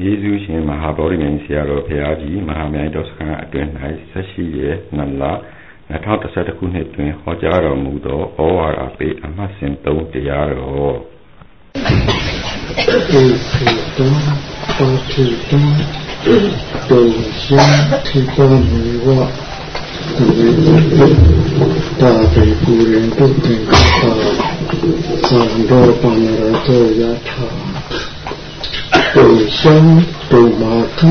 ယေရှုရှင်မဟာဗောဓိမြိုင်ဆရာတော်ဘုရားကြီးမဟာမြိုင်တော်စခန်းအတွင်း၌ဆက်ရှိရဲ့နလ2011ခုနှစ်တွင်ဟောကြားတော်မူသောဩဝါဒပေးအမှတ်စဉ်3တရားတော်ဧကိတောတောတိတောတုံရှင်ထိပေါ်မူဝတာပေပူရင်တုတ်တင်ကသာသံတော်ပန္နရတောယထာ တုံရှင်တုံမာထု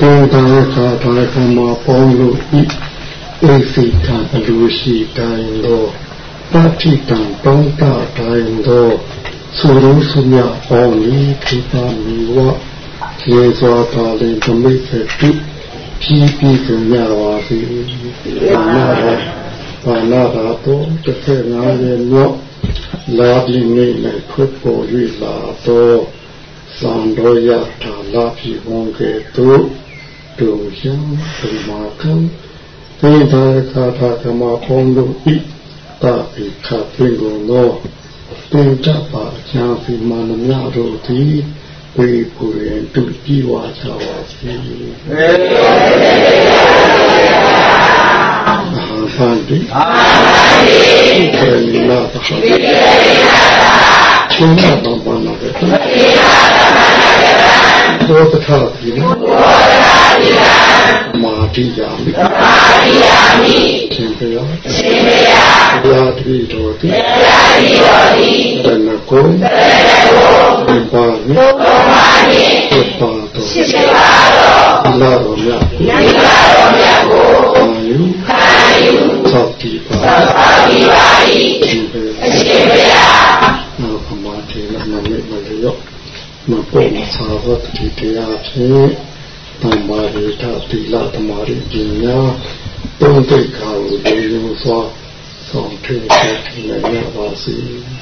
တေတာခါထာကမပေါင်းလို့ဤဧစိကံအလိုရှိတိုင်းသောပဋိတံတောင်းတတိုင်းသောသုရုစုမြပေါင်းဤခိတာမီဝရေစွာပါလင်သမိတ်ဖြစ်ဖြည်းဖြည်းကြရပါစေ။ဘာနာဘာနာဘာတော့တစ်ဖက်ငါးရဲ့တော့လာပြီးနေနဲ့ဖွတ်ပေါ်၍လာတော့ သံတော်ရထာလာပြီးဝန်ကဲ့သို့ဒုရှံဒီမာကံသေသာခါထာကမပေါင်းတို့ဤတာပိခပင်ကုန်သောတင်ကြပါချာစီမာနမြတို့သည်ဝိပုရေတုကြည်ဝါချပါစေ။ဖန်တိအာတိခေနိလာပါ တိခေနိလာပါချင်းနာပပနာပဲချင်းနာပပနာပဲဘောတထာတိဘောတထာတိမာတိယာမိမာတိယာမိရှင်ပေယရှင်ပေယဘုရားတိတော်တိဘုရားတိတော်တိတဏကိုတဏကိုဒီပါမိဘုရားမိသစ္ပါတော်သစ္ပါတော်လာတော်မြတ်လာတော်မြတ်ကိုခံယူခံယူသောတိပါသောတိပါဤအရှင်ဘုရား နောကမတေနမမေမလျောမပေါ်သာဝတ္တိတရားဖြင့်တမ္မာရိတတိလသမารိပညာတုံးတိတ်ခါကိုဒီလိုစွာဆောင်ထည့်ဆက်နေရပါစေ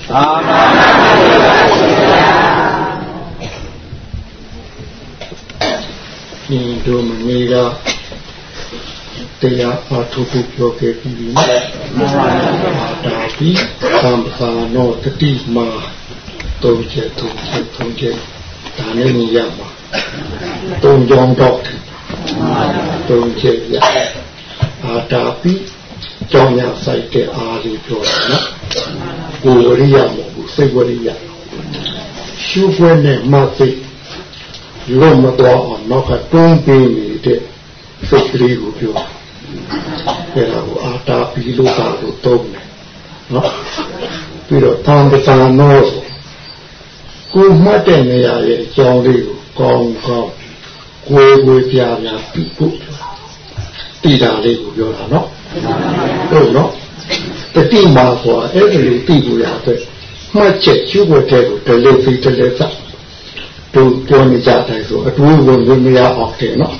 သာသာပါဒီတို့မင်းက တရားအားထုတ်ဖို့ပြောခဲ့ပြီးဒါပြီးသံသာနောတတိမာတုံးချက်တုံးချက်တုံးချက်ဒါနဲ့နေရမှာတုံးကြောင်းတော့တုံးချက်ရအာတာပြီးကြောင်းရဆိုင်တဲ့အားလေးပြောတာနော်ကိုဝရိယမဟုတ်ဘူးစိတ်ဝရိယရှုပွဲနဲ့မသိလုံးမတော်အောင်နောက်ကတွန်းပေးနေတဲ့စိတ်ကလေးကိုပြော အဲ့ဒါကိုအာတာပြီးလို့ပါလို့သုံးတယ်နော်ပြီးတော့သံပစာနောကိုမှတ်တဲ့နေရာရဲ့အကြောင်းလေးကိုကောင်းကောင်းကိုယ်ကိုပြပြပြီးဖို့တည်တာလေးကိုပြောတာနော်ဟုတ်နော်တတိမာဆိုအဲ့ဒီလိုတည်ဖို့ရတဲ့မှတ်ချက်ကျုပ်တဲ့ကိုတလေးပြီးတလေးစ တို့ပြောနေကြတယ်ဆိုအတူဝင်ဝင်မရအောင်တယ်နော်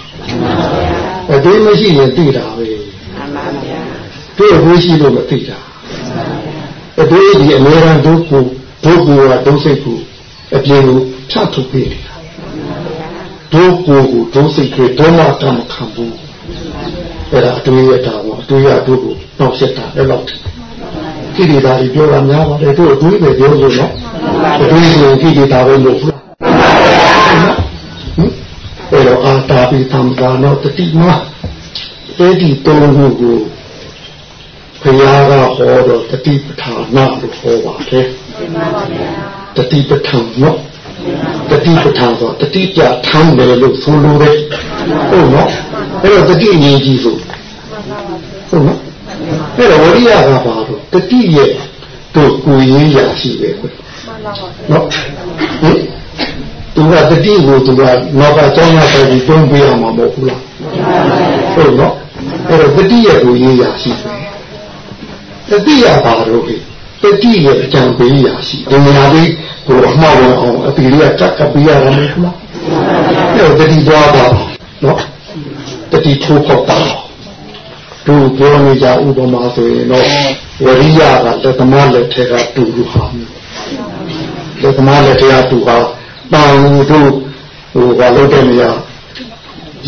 အတူမရှိရင်တည်တာပဲမှန်ပါဗျာတို့အတူရှိလို့မတည်တာအတူဒီအများရန်တို့ကိုတို့ကိုကဒုစိတ်ကိုအပြင်ကိုဖြတ်ထုတ်ပေးနေတာတို့ကိုကိုဒုစိတ်ကိုဒေါမတမခံဘူးအဲ့ဒါအတူရတာပေါ့အတူရတို့ကိုတော့ဆက်တာအဲ့လောက်ကိလေသာတွေပြောတာများပါတယ်တို့အတူပဲပြောလို့နော်အတူဆိုကိလေသာပဲလို့ အဲ့တော့အာတာပိသံဃာနောတတိမအဲ့ဒီတုံးခုကိုဘုရားကဟောတော့တတိပဋ္ဌာနာလို့ဟောပါတယ်တတိပဋ္ဌာန်နော်တတိပဋ္ဌာန်ဆိုတတိပြထမ်းတယ်လို့ဆိုလိုတယ်ဟုတ်နော်အဲ့တော့တတိအရေးကြီးဆိုဟုတ်နော်အဲ့တော့ဝရိယကပါတော့တတိရဲ့တို့ကိုရင်းရာရှိပဲနော်ဟင် သူကတတိကိုသူကနောက်ကကျောင်းရဆိုင်ပြီးတွန်းပေးအောင်မဟုတ်ဘူးလားဟုတ်နော်အဲ့တော့တတိရဲ့ကိုရေးရရှိတတိယပါတော့ပြီတတိရဲ့အကြံပေးရရှိဒီနေရာလေးကိုအမှားဝင်အောင်အပီလေးကကြက်ကပ်ပေးရမှာမဟုတ်လားအဲ့တော့တတိသွားပါနော်တတိထိုးပေါက်တာတို့ပြောနေကြဥပမာဆိုရင်တော့ဝရိယကလက်သမားလက်ထက်ကတူလူဟာလက်သမားလက်ထက်ကတူဟာ တောင်တို့ဟိုဘာလို့တဲ့နေရာ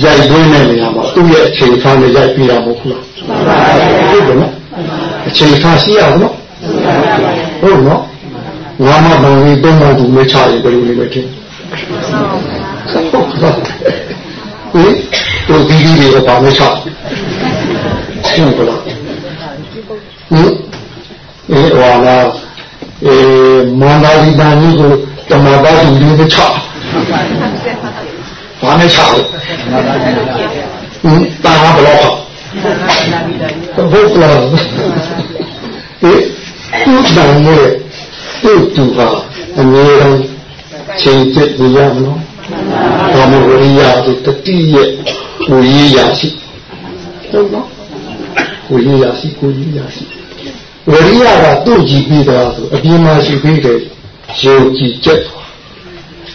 ရိုက်ရင်းတဲ့နေရာမှာသူ့ရဲ့အခြေခံနဲ့ရိုက်ပြတာမဟုတ်ဘူးလားဟုတ်တယ်နော်အခြေခံရှိရအောင်နော်ဟုတ်နော်ငါမဘောင်ကြီးတုံးမှသူမချရင်ဘယ်လိုနေမထင်ဟဟင်တို့ဒီဒီတွေကဘာမှချရှင်းပလားဟင်အဲဟောလာအဲမန္တလေးတန်ကြီးကို တမပါသူလေးချဘာနဲ့ချလို့ဟင်တာဘလော့ဘုတ်လားဟင်သူ့တန်ရဲ့သူ့သူဟာအမြဲတမ်းချိန်ကျက်နေရမလို့ဘာမဝရိယဒီတတိရဲ့ကိုရေးရရှိဟုတ်နော်ကိုရေးရရှိကိုရေးရရှိဝရိယကသူ့ကြည့်ပြီးတော့ဆိုအပြင်မှာရှိပြီးတယ် ယုံကြည်ချက်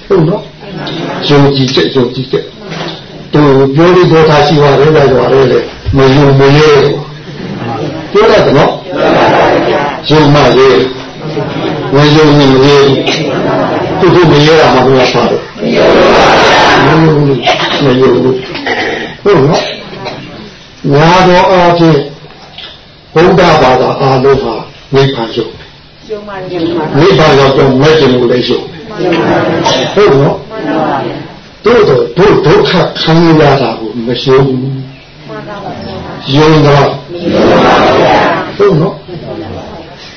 ဟုတ်နော်ယုံကြည်ချက်ယုံကြည်ချက်သူပြောလို့ဒေါသရှိပါတယ်ပဲဆိုရဲလေမယုံမရဲပြောရတယ်နော်ယုံမရဲမယုံရင်မရဲသူတို့မရဲတာမှဘုရားပါတယ်မယုံမယုံဟုတ်နော်ညာတော်အားဖြင့်ဘုရားဘာသာအားလုံးဟာနိဗ္ဗာန်ယုံ ယုံပါတယ်နိဗ္ဗာန်ရောက်တော့မဲ့ခြင်းကိုလည်းယုံဟုတ်နော်တို့တော့တို့ဒုက္ခခံရတာကိုမယုံဘူးယုံတော့ဟုတ်နော်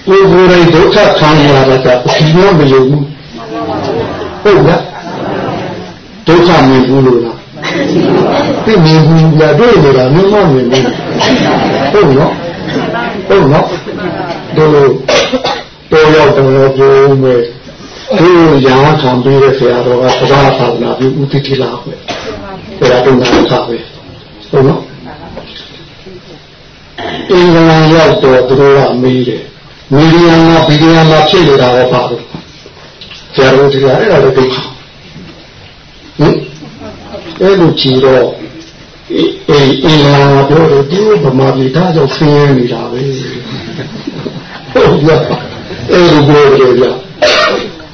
ကိုယ်ကိုယ်တိုင်ဒုက္ခခံရတာကအဖြစ်မမယုံဘူးဟုတ်လားဒုက္ခမြင်ဘူးလို့လားသိမြင်ဘူးလားတွေ့နေတာမမမြင်ဘူးဟုတ်နော်ဟုတ်နော်တို့ တော်ရောက်တော်ရောက်ပြောမယ်တို့ရာခံပြီးတဲ့ဆရာတော်ကသဘာဝသာနာပြီးဥတိတိလာပဲဆရာတော်ကသာပဲဟုတ်နော်အင်္ဂလန်ရောက်တော့သူတို့ကမေးတယ်မီဒီယာမှာဗီဒီယိုမှာဖြစ်နေတာတော့ပါဘူးဆရာတော်ကအဲ့ဒါလည်းသိချင်ဟင်အဲ့လိုကြည့်တော့အေးအင်္ဂလန်ကပြောတယ်ဒီဗမာပြည်ဒါကြောင့်ဆင်းရဲနေတာပဲဟုတ်ပြ အဲ့လိုပြောတယ်ဗျ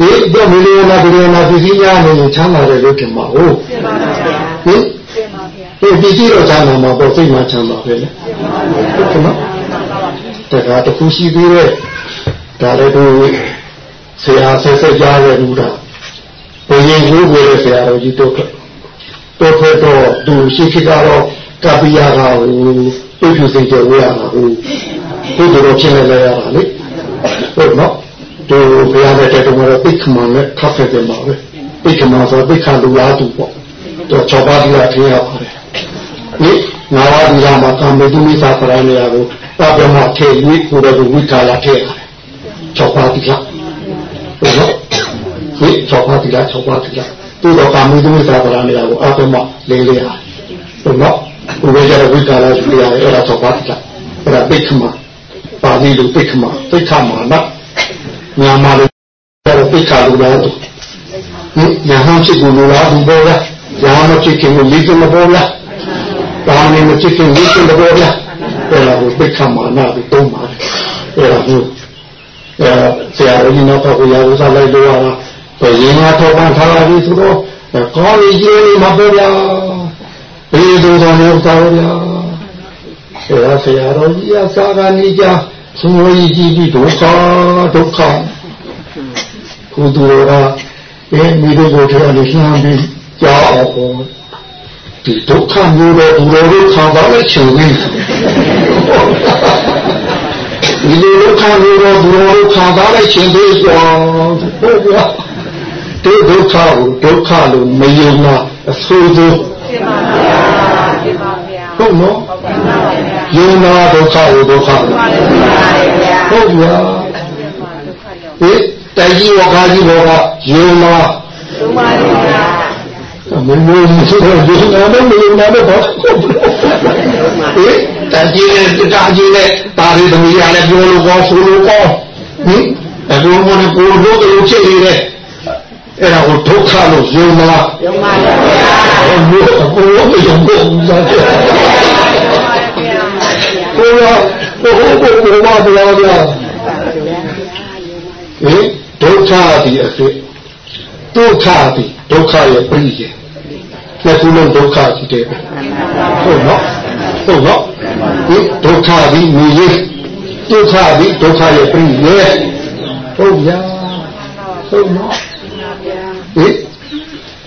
ဒီတော့မီဒီယာမှာဗီဒီယိုမှာပြည်စည်းများနေချမ်းသာတယ်လို့ထင်ပါဟုတ်ဟင်ဟင်ပြည်စည်းတော့ချမ်းသာမှာပေါ့စိတ်မှချမ်းသာပဲလေဟုတ်ကဲ့နော်တခါတခုရှိသေးတယ်ဒါလည်းသူဆရာဆက်ဆက်ကြားရဘူးတာဘုရင်ကိုကိုရဲ့ဆရာတော်ကြီးတို့တော့ဖက်တော့သူရှိခိကတော့ကပိယကဟိုပြည့်ပြည့်စိတ်ကြဝရတာဟိုဘုဒ္ဓတော်ဖြစ်နေလဲရတာလေ ဟုတ်နော်သူဘုရားတဲ့တဲ့တော်ပိခမန်နဲ့ခတ်ဖက်တယ်မှာပဲပိခမန်ဆိုပိခလူလားသူပေါ့တော့၆ပါးဒီကထင်ရပါတယ်ဒီနာဝဒီလာမှာကာမေတုမိသာပရဏေယကိုပပမထေဝိကိုယ်တော်ဝိထာလာထဲရတယ်၆ပါးဒီကဟုတ်နော်ဒီ၆ပါးဒီက၆ပါးဒီကသူတော်ကာမေတုမိသာပရဏေယကိုအပမလေးလေးရတယ်ဟုတ်နော်ဘုရားရဲ့ဝိထာလာရှိရတယ်အဲ့ဒါ၆ပါးဒီကအဲ့ဒါပိခမ ပါဠိလိုပိခမပိခမာနမြန်မာလိုပိခလူလားဟင်ညာဟန်ဖြစ်ကိုလိုလားဒီပေါ်လားညာမဖြစ်ခင်ကိုလေးကမပေါ်လားဒါနဲ့မဖြစ်ခင်လေးကမပေါ်လားအဲ့ဒါကိုပိခမာနပြီးတုံးပါတယ်အဲ့ဒါမျိုးအဲဆရာကြီးနောက်တော့ကိုရာဝစားလိုက်လို့ရတာဘယ်ရင်ကထောက်ပံ့ထားလာပြီဆိုတော့ကောင်းကြီးမပေါ်လားဘေးသူတော်မျိုးသာဗျာအဲ့ဒါဆရာတော်ကြီးအစာကနေကြ သုံးဝေးကြည့်ပြီးဒုက္ခဒုက္ခကိုသူတော်ကအဲမိတို့ကိုထဲလို့ရှင်းပြီးကြောက်အောင်ဒီဒုက္ခမျိုးတော့သူတော်တို့ခံပါလေချင်ပြီးဒီလိုဒုက္ခမျိုးတော့သူတော်တို့ခံပါလေချင်ပြီးဆိုဟုတ်ကဲ့ဒီဒုက္ခကိုဒုက္ခလို့မယုံတာအဆိုးဆုံးဖြစ်ပါဗျာဖြစ်ပါဗျာဟုတ်နော် ယုံနာဒုက္ခကိုဒုက္ခဟုတ်ဗျာဟေးတိုင်ကြီးဝကားကြီးဘောကယုံနာယုံပါဗျာမင်းတို့ဆိုတော့ယုံနာတော့မယုံနာတော့ဘာဟေးတိုင်ကြီးနဲ့တာကြီးနဲ့ပါရီသမီးရလည်းပြောလို့ကောဆိုလို့ကောဟင်အလိုမနဲ့ကိုယ်တို့ကလေးဖြစ်နေတယ်အဲ့ဒါကိုဒုက္ခလို့ယုံမလားယုံပါဗျာဘုရားဘုရားမယုံဘူးလားဘု ရားဘုရားဘုရားဘုရားဘုရားဗျာဟင်ဒုက္ခဒီအဖြစ်ဒုက္ခဒီဒုက္ခရဲ့ပြည့်ရဲ့လက်ခုလုံးဒုက္ခရှိတယ်ဟုတ်နော်ဟုတ်နော်ဒီဒုက္ခဒီမြည်ရဲ့ဒုက္ခဒီဒုက္ခရဲ့ပြည့်ရဲ့ဟုတ်ဗျာဟုတ်နော်ဟင်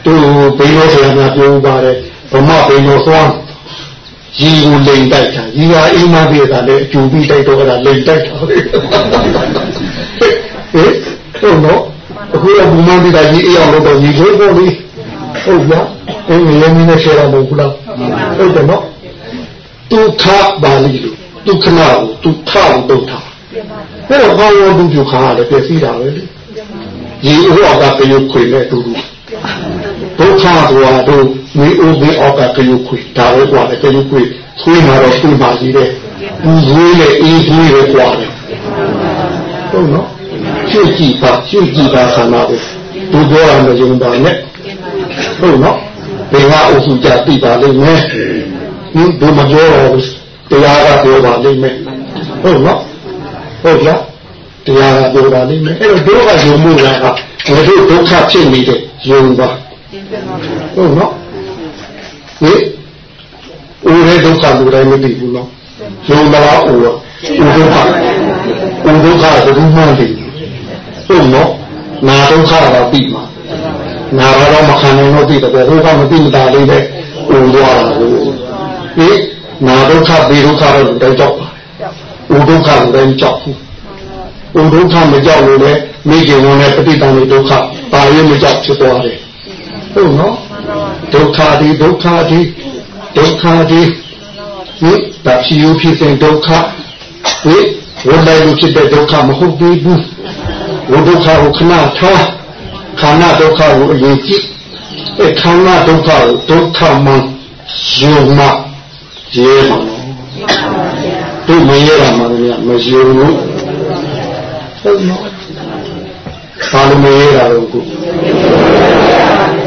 သူဘိန်းလို့ဆရာများပြောပါတယ်ဗမာပင်ရောသွား ရီကိုလိန်တိုက်တာရီကအိမ်မပြေတာလေအကျူပြီးတိုက်တော့အဲ့ဒါလိန်တိုက်တာဟဲ့ဟုတ်နော်အခုကဘူမန်ပြီးတာရီအိမ်အောင်တော့ရီကိုပေါ့လေဟုတ်လားအင်းရင်းနေရှယ်ရမဟုတ်လားဟုတ်တယ်နော်ဒုက္ခပါဠိလိုဒုက္ခနာကိုဒုက္ခကိုဒုက္ခအဲ့တော့ဘာလို့ဒုက္ခခါရတယ်ပြည့်စည်တာပဲလေရီဥအောက်ကပြေခွေနဲ့တူတူဒုက္ခဆိုတာတို့ ဝိဥပိအောက်ကပြေခွေဒါပဲကွာလေပြေခွေခွေးမှာတော့ခွေးပါကြီးတဲ့ဘူးဝေးလေအေးကြီးပဲကွာလေဟုတ်နော်ရှုကြည့်ပါရှုကြည့်ပါခန္ဓာကိုဒုပြောရမယုံပါနဲ့ဟုတ်နော်ဘယ်ကအုပ်စုကြသိပါလိမ့်မယ်ဟင်ဘုမပြောတော့တရားကပြောပါလိမ့်မယ်ဟုတ်နော်ဟုတ်လားတရားကပြောပါလိမ့်မယ်အဲ့တော့ဒုက္ခယုံမှုကငါတို့ဒုက္ခဖြစ်နေတဲ့ယုံပါဟုတ်နော် ဟင်ဦးရဲ့ဒုက္ခလူတိုင်းမသိဘူးနော်ယုံမလားဦးရောဦးဒုက္ခဦးဒုက္ခဘယ်သူမှမသိဘူးဟုတ်နော်နာဒုက္ခတော့သိမှာနာတော့မခံနိုင်တော့သိတယ်ဟိုကမသိမတာလေးပဲဦးသွားတာကိုဟင်နာဒုက္ခဘေဒုက္ခတော့တိုင်းကြောက်ပါဦးဒုက္ခလူတိုင်းကြောက်ဘူးဦးဒုက္ခမကြောက်လို့လေမိခင်ဝင်တဲ့ပဋိသန္ဓေဒုက္ခပါရမကြောက်ဖြစ်သွားတယ် ဟုတ်နော်ဒုက္ခဒီဒုက္ခဒီဒုက္ခဒီဟင်ဒါဖြစ်ရဖြစ်စဉ်ဒုက္ခဟင်ဝိလိုက်လို့ဖြစ်တဲ့ဒုက္ခမဟုတ်သေးဘူးဝိဒုက္ခကိုခဏထားခန္ဓာဒုက္ခကိုအရင်ကြည့်အဲခန္ဓာဒုက္ခကိုဒုက္ခမှယုံမှရဲမှာနော်တို့မရဲတာမှလည်းမယုံဘူးဟုတ်နော်ဘာလို့မရဲတာတော့ကို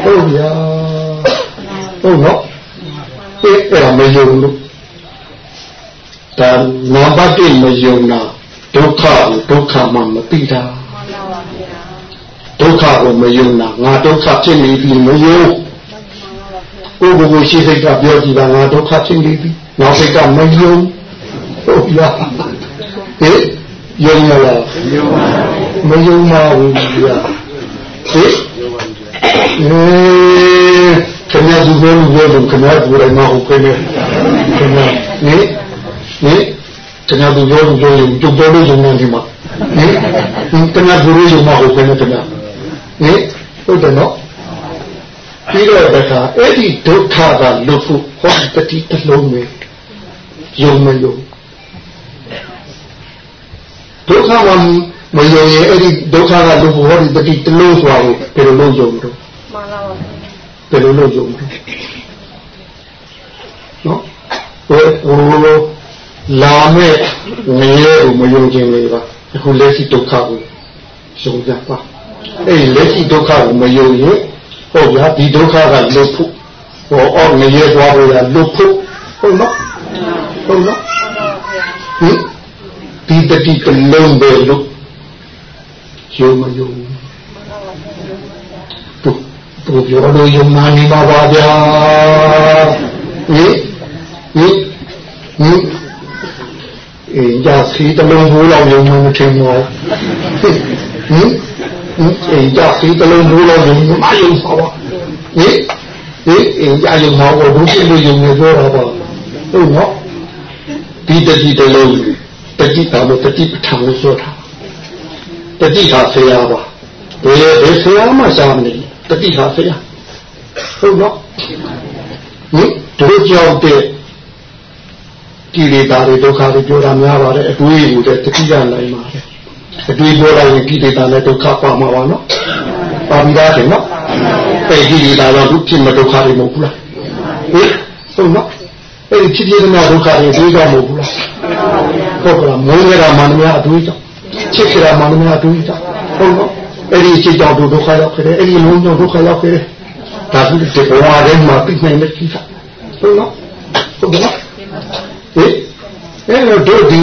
ဟုတ်ဗျာဟုတ်နော်အဲ့အဲ့မယုံလို့ဒါနံပါတ်1မယုံတာဒုက္ခကိုဒုက္ခမှမသိတာဒုက္ခကိုမယုံတာငါဒုက္ခဖြစ်နေပြီမယုံကိုယ်ကိုယ်ရှိစိတ်ကပြောကြည့်တာငါဒုက္ခဖြစ်နေပြီနောက်စိတ်ကမယုံဟုတ်လားဟဲ့ယုံရလားမယုံပါဘူးဗျာဟဲ့ အဲခင်ဗျားသူပြောလို့ပြောလို့ခင်ဗျားကိုယ်တိုင်မဟုတ်ခင်ဗျာခင်ဗျာဟဲ့ဟင်တဏှာသူပြောလို့ပြောရင်ကျုပ်ပြောလို့ယုံနေဒီမှာဟင်တဏှာသူလို့ယုံမှာဟုတ်ပဲနဲ့တဏှာဟင်ဟုတ်တယ်နော်ပြီးတော့တခါအဲ့ဒီဒုက္ခကလွတ်ဖို့ဟောတတိတလုံးပဲယုံမယုံဒုက္ခကမ ယုံရင်အဲ့ဒီဒုက္ခကလွတ်ဖို့ဟောဒီတတိတလုံးဆိုတာကိုဘယ်လိုလုပ်ယုံတော့မှန်ပါပါဘယ်လိုလုပ်ယုံတော့နော်ဟိုဟိုလာမဲ့နေရကိုမယုံခြင်းလေးပါအခုလက်ရှိဒုက္ခကိုယုံကြပါအဲ့လက်ရှိဒုက္ခကိုမယုံရင်ဟုတ်ဗျာဒီဒုက္ခကလွတ်ဖို့ဟောအော်နေရသွားဖို့ရလွတ်ဖို့ဟုတ်နော်ဟုတ်နော်ဟင်ဒီတတိကလုံးပဲလို့ ယုံမယုံတို့တို့ပြောလို့ယုံမှနေပါပါဗျာဟင်ဟင်ဟင်အင်းကြစီတလုံးဘူးလောက်ယုံမှမထင်ပါဘူးဟင်အင်းကြစီတလုံးဘူးလောက်ယုံမှမယုံပါဘူးဟင်ဟင်အင်းကြယုံမှာဘုရားလို့ယုံနေပြောတာပါဟုတ်နော်ဒီတတိတလုံးတတိတာလို့တတိပဋ္ဌာန်လို့ဆိုတာ တတိဟာဆရာပါဘယ်ဘယ်ဆရာမှရှာမနေတတိဟာဆရာဟုတ်နော်ဟင်တို့ကြောင့်တဲ့ကိလေသာတွေဒုက္ခတွေပြောတာများပါတယ်အတွေးကိုတတိယနိုင်ပါတယ်အတွေးပြောလိုက်ရင်ကိလေသာနဲ့ဒုက္ခပါမှာပါနော်ပါပြီးသားတယ်နော်အဲ့ဒီကိလေသာတော့ဖြစ်မဒုက္ခတွေမဟုတ်ဘူးလားဟင်ဟုတ်နော်အဲ့ဒီဖြစ်ဖြစ်တဲ့ဒုက္ခတွေတွေးကြမဟုတ်ဘူးလားဟုတ်ကလားမုန်းရတာမှန်များအတွေးကြောင့် ချစ်ကြတာမှန်များအတွေးကြောင့်ဟုတ်နော်အဲ့ဒီချစ်ကြောင့်ဒုက္ခရောက်ခဲ့တယ်အဲ့ဒီမုန်းကြောင့်ဒုက္ခရောက်ခဲ့တယ်ဒါသူဒီဘဝထဲမှာပြနိုင်တဲ့ကိစ္စဟုတ်နော်ဟုတ်ကဲ့ဟင်အဲ့တော့တို့ဒီ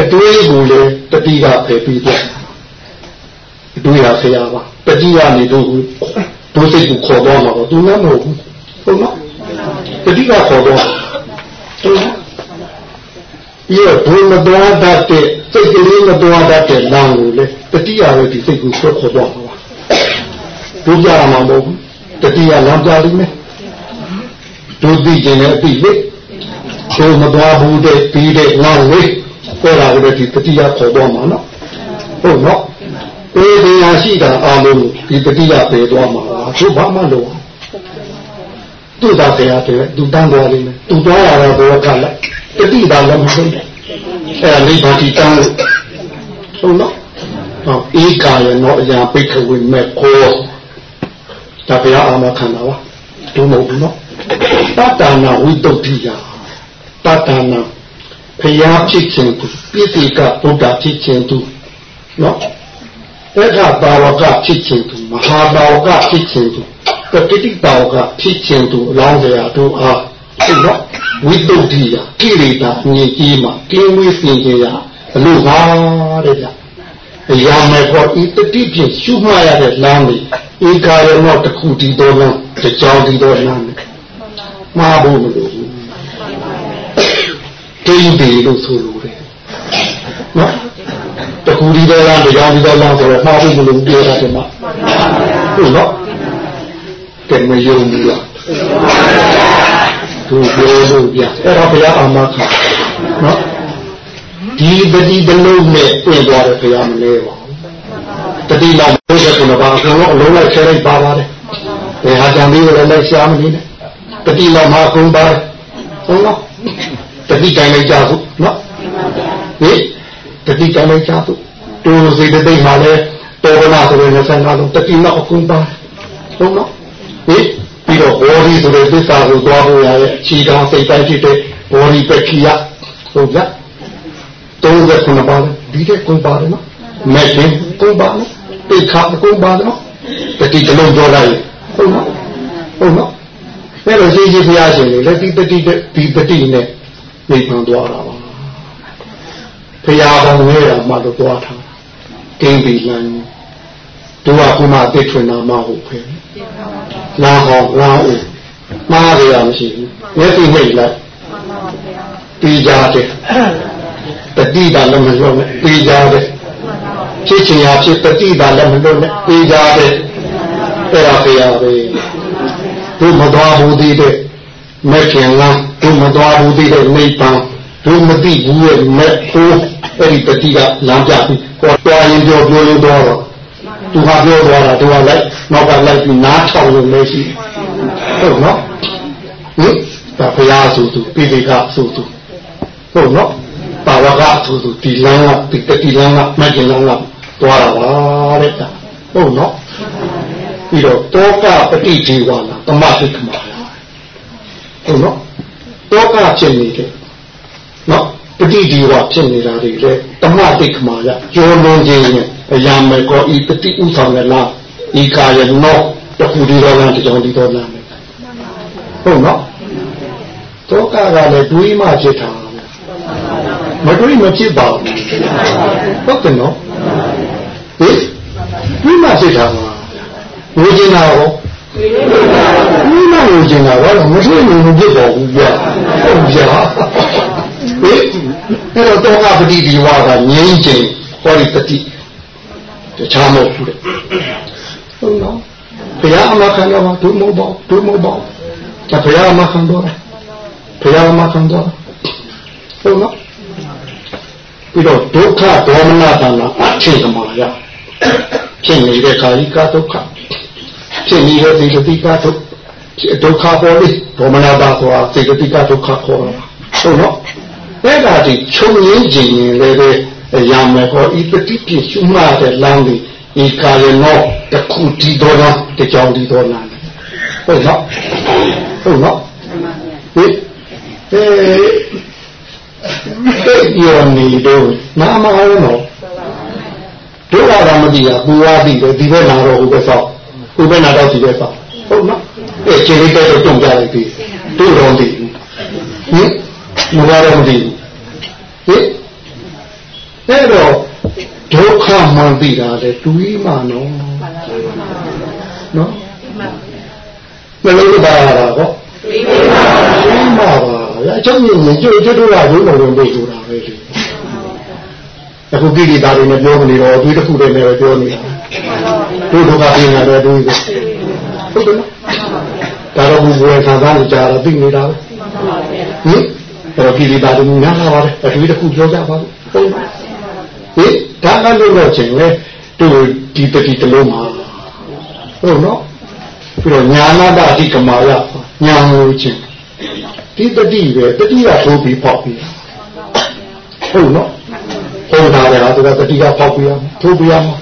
အတွေးကိုလေတတိကဖယ်ပြီးတော့အတွေးရဆရာပါတတိကနေတို့တို့စိတ်ကိုခေါ်တော့မှာတော့သူလည်းမဟုတ်ဘူးဟုတ်နော်တတိကခေါ်တော့ဟုတ်နော် ပြီးတော့ဘုံမတော်တတ်တဲ့စိတ်ကလေးမတော်တတ်တဲ့လမ်းကိုလေတတိယပဲဒီစိတ်ကိုဆွဲခေါ်တော့မှာပါတို့ကြရမှာမဟုတ်ဘူးတတိယလမ်းပြလိမ့်မယ်ဟတို့သိကျင်တဲ့အသိလေတို့မသွားဘူးတဲ့ပြီးတဲ့ငါလေးပေါ်လာတဲ့ဒီတတိယခေါ်သွားမှာနော်ဟုတ်နော်ပေတရားရှိတာအလုံးဒီတတိယပေသွားမှာသူဘာမှလို့သူ့သားတရားတဲ့သူတန်းသွားလိမ့်မယ်သူသွားရတာဘောကလည်း တတိတာလည်းမဟုတ်ဘူးအဲလိဘာတိတန်းလို့ဟုတ်နော်ဟောဧကာယနောအရာပိခဝိမဲ့ကိုဒါဘုရားအာမခံတာပါဒုမဟုတ်ဘူးနော်တတ္တနာဝိတုဒ္ဓိယတတ္တနာဘုရားဖြစ်ခြင်းသူပြည့်စုံကဗုဒ္ဓဖြစ်ခြင်းသူနော်အဲ့ဒါဘာဝကဖြစ်ခြင်းသူမဟာဘာဝကဖြစ်ခြင်းသူပဋိတိဘာဝကဖြစ်ခြင်းသူအလောင်းစရာတို့အားအဲ့တော့ ဝိတုဒ္ဓိယကိရိတာအငြိကြီးမှာကင်းဝေးစင်ကြရဘလို့ပါတဲ့ဗျအရာမဲ့ပေါ်ဤတတိဖြင့်ရှုမှတ်ရတဲ့လမ်းလေးဧကာရမောတစ်ခုတည်တော်လမ်းတစ်ကြောင်းတည်တော်လမ်းမှားဖို့မလိုဘူးတိမ့်ပြီလို့ဆိုလိုတယ်နော်တခုဒီတော်လားတရားဒီတော်လားဆိုတော့မှားဖို့မလိုဘူးပြောတာဒီမှာဟုတ်နော်ကဲမယုံဘူးလား သူပြောလို့ပြအဲ့တော့ဘုရားအာမခံနော်ဒီပတိတလုံးနဲ့ပြင်သွားတယ်ဘုရားမလဲပါဘူးတတိလောက်ဘုရားကဘာအကုန်လုံးအလုံးလိုက်ဆဲလိုက်ပါပါတယ်ဘယ်ဟာတန်ပြီးလည်းလိုက်ရှားမနေနဲ့တတိလောက်မှာကုန်ပါတယ်ဟုတ်လားတတိတိုင်းလိုက်ကြဘူးနော်ဟင်တတိတိုင်းလိုက်ကြဘူးတူစိတ်တိတ်မှာလဲတောကနာဆိုတဲ့25လုံးတတိလောက်အကုန်ပါဟုတ်နော်ဟင် ပြီးတော့ဘောဓိဆိုတဲ့သစ္စာကိုသွားဖို့ရတဲ့ခြေတော်စိတ်တိုင်းဖြစ်တဲ့ဘောဓိပက္ခိယဟုတ်ကြ39ပါးဒီတဲ့ကုန်ပါတယ်နော်မဲ့ရင်ကုန်ပါနော်ပိခါကုန်ပါနော်တတိတလုံးပြောလိုက်ဟုတ်နော်ဟုတ်နော်အဲ့လိုရှိရှိဘုရားရှင်လေလက်ဒီတတိဒီတတိနဲ့နေပန်သွားတာပါဘုရားပေါင်းဝဲတာမှတော့သွားထားကင်းပြီလမ်းတို့ကခုမှအစ်ထွင်နာမဟုတ်ဖဲ လာဟောလာဦးမှားရမရှိဘူးမျက်စိနှိပ်လိုက်ပြီးကြတယ်တတိတာလည်းမလွတ်နဲ့ပြီးကြတယ်ဖြစ်ချင်ရဖြစ်တတိတာလည်းမလွတ်နဲ့ပြီးကြတယ်အဲ့ဒါဖေရပဲတို့မတော်ဘူးသေးတဲ့မဲ့ခင်လားတို့မတော်ဘူးသေးတဲ့နိဗ္ဗာန်တို့မသိဘူးရဲ့မဲ့ကိုအဲ့ဒီတတိကလမ်းပြပြီးဟောတော်ရင်ပြောပြောလို့တော့ သူကပြောသွားတာသူကလိုက်နောက်ကလိုက်ပြီးနားထောင်လို့လည်းရှိဟုတ်နော်ဟင်ဒါဘုရားဆိုသူပိဋကဆိုသူဟုတ်နော်ပါဝကဆိုသူဒီလမ်းကဒီတတိလမ်းကမကျင်လမ်းကသွားတာပါတဲ့ဟုတ်နော်ပြီးတော့တောကပฏิဒီဝါနာတမသိကမာဟုတ်နော်တောကဖြစ်နေတယ်နော်ပฏิဒီဝါဖြစ်နေတာတွေလေတမသိကမာရကျော်လွန်ခြင်းနဲ့ အရာမဲ့ကောဤပฏิဥဆောင်ရလားဤကာယနောတခုဒီတော်လားတကြောင်ဒီတော်လားဟုတ်နော်တောကကလည်းတွေးမှဖြစ်တာမတွေးမဖြစ်ပါဘူးဟုတ်တယ်နော်ဟင်တွေးမှဖြစ်တာပါငိုကျင်တာရောဒီမှာငိုကျင်တာတော့မထွေးနေမဖြစ်ပါဘူးဗျဟုတ်ဗျာဟင်အဲ့တော့တောကပတိဒီဝါကငြိမ်းချင်ဟောဒီတတိ တခြားမဟုတ်ဘူးတဲ့ဟုတ်နော်ဘုရားအမခံတော့ဒုမဟုတ်ပါဒုမဟုတ်ပါဒါဘုရားအမခံတော့ဘုရားအမခံတော့ဟုတ်နော်ပြီးတော့ဒုက္ခဒေါမနတနာအချိန်ကမာရဖြစ်နေတဲ့ကာယကဒုက္ခဖြစ်နေတဲ့စေတသိကဒုက္ခဒုက္ခပေါ်လေဒေါမနတာဆိုတာစေတသိကဒုက္ခခေါ်တာဟုတ်နော်အဲ့ဒါဒီချုပ်ရင်းခြင်းရင်လည်း ရမယ်ဟောဤပฏิပြရှုမှတဲ့လမ်းလေးဤကာယနောတခုတီတော်လားတကြောင်တီတော်လားဟုတ်နော်ဟုတ်နော်ဟိအဲပြောနေတော့နာမအောင်တော့တို့ကတော့မကြည့်ရဘူဝါသိတယ်ဒီဘက်လာတော့ဟိုဘက်ဆောက်ဟိုဘက်လာတော့ဒီဘက်ဆောက်ဟုတ်နော်အဲခြေလေးတော့တုံကြလိုက်ပြီတို့တော့သိဟင်မလာတော့မသိဟင် အဲ့တော့ဒုက္ခမှန်သိတာလေတွေးမှနော်နော်မလို့ပါရတာပေါ့တွေးမှပါဗျာအချုပ်ရင်ကြိုးကျွတ်တို့ကဘုံတော်ဝင်ဆိုတာပဲလေအခုကိလေသာတွေနဲ့ပြောမနေတော့တွေးတစ်ခုတည်းနဲ့ပဲပြောနေတာတို့ဒုက္ခပြင်းလာတဲ့တွေးပဲဟုတ်တယ်နော်ဒါတော့ဘူးဘယ်ခံစားနေကြတော့သိနေတာပဲဟင်အဲ့တော့ကိလေသာတွေများလာပါတယ်အတူတူပြောကြပါဦးဟုတ်ပါ ဟင်ဒါကလို့တော့ချင်းလေသူဒီတတိတလုံးမှာဟုတ်နော်ပြီးတော့ညာနာတအဓိကမာရညာလို့ချင်းဒီတတိပဲတတိကထိုးပြီးပေါက်ပြီးဟုတ်နော်ဟုတ်တာလေဟာသူကတတိကပေါက်ပြီးရထိုးပြီးရမှာ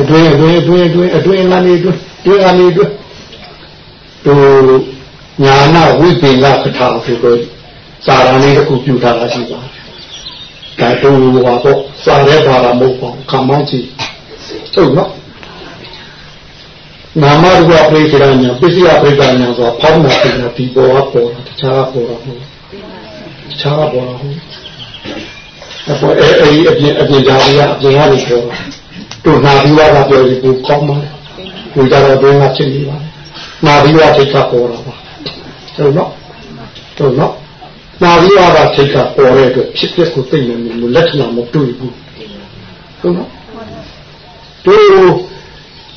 အတွင်းအတွင်းအတွင်းအတွင်းအတွင်းလာနေအတွင်းအတွင်းကနေအတွင်းသူညာနာဝိပင်္ဂကထာဆိုတော့စာရဏလေးတစ်ခုပြုထားတာရှိပါတယ် ဒါတူပါတော့စာရဲပါတာမဟုတ်ပါဘူးခံမောင်းကြည့်ဟုတ်နော်နာမရူပပရိစ္ဆေညာပစ္စယပရိက္ခညာဆိုတာဖောင်းတာပြင်တာဒီပေါ်ကပေါ်တာတခြားပေါ်တာမဟုတ်တခြားပေါ်တာဟုတ်အခုအဲအဲဒီအပြင်အပြင်ကြားရအပြင်ကနေပေါ်တာတို့နာပြီးတော့ပြောရင်ဘူးကောင်းပါလေဒီကြတော့ဘယ်မှာဖြစ်နေပါလဲနာပြီးတော့ထိတ်ကပေါ်တာပါဟုတ်နော်ဟုတ်နော် နာပြီးတော့ထိတ်ကပေါ်တဲ့အတွက်ဖြစ်ဖြစ်ကိုသိနေလို့လက္ခဏာမတွေ့ဘူးဟုတ်နော်တို့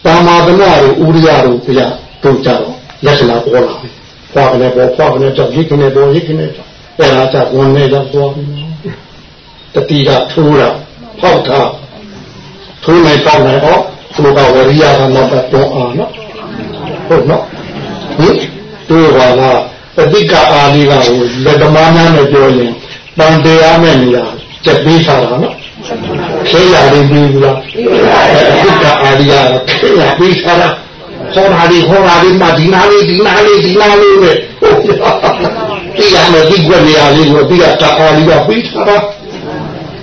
တာမာသမတို့ဥရိယတို့ပြတို့ကြတော့လက္ခဏာပေါ်လာပြီဖွာကနေပေါ်ဖွာကနေကြောက်ရိတ်ကနေပေါ်ရိတ်ကနေကြောက်အဲ့ဒါကြဝန်နေတော့သွားပြီတတိကထိုးတာဖောက်တာထိုးနေပေါက်နေတော့သူကဝရိယကနောက်တော့အောင်နော်ဟုတ်နော်ဟင်တို့ကလာ ပဋိကအာလီကကိုလက်သမားများနဲ့ပြောရင်တန်တရားမဲ့နေရာစက်ပေးထားတာနော်ခေရလေးပြီးဘူးလားပဋိကအာလီကခေရပေးထားတာဟောတာဒီဟောတာဒီမှဒီနာလေးဒီနာလေးဒီနာလေးနဲ့ဒီရမယ်ဒီကွက်နေရာလေးကိုပြီးတော့အာလီကပေးထားတာ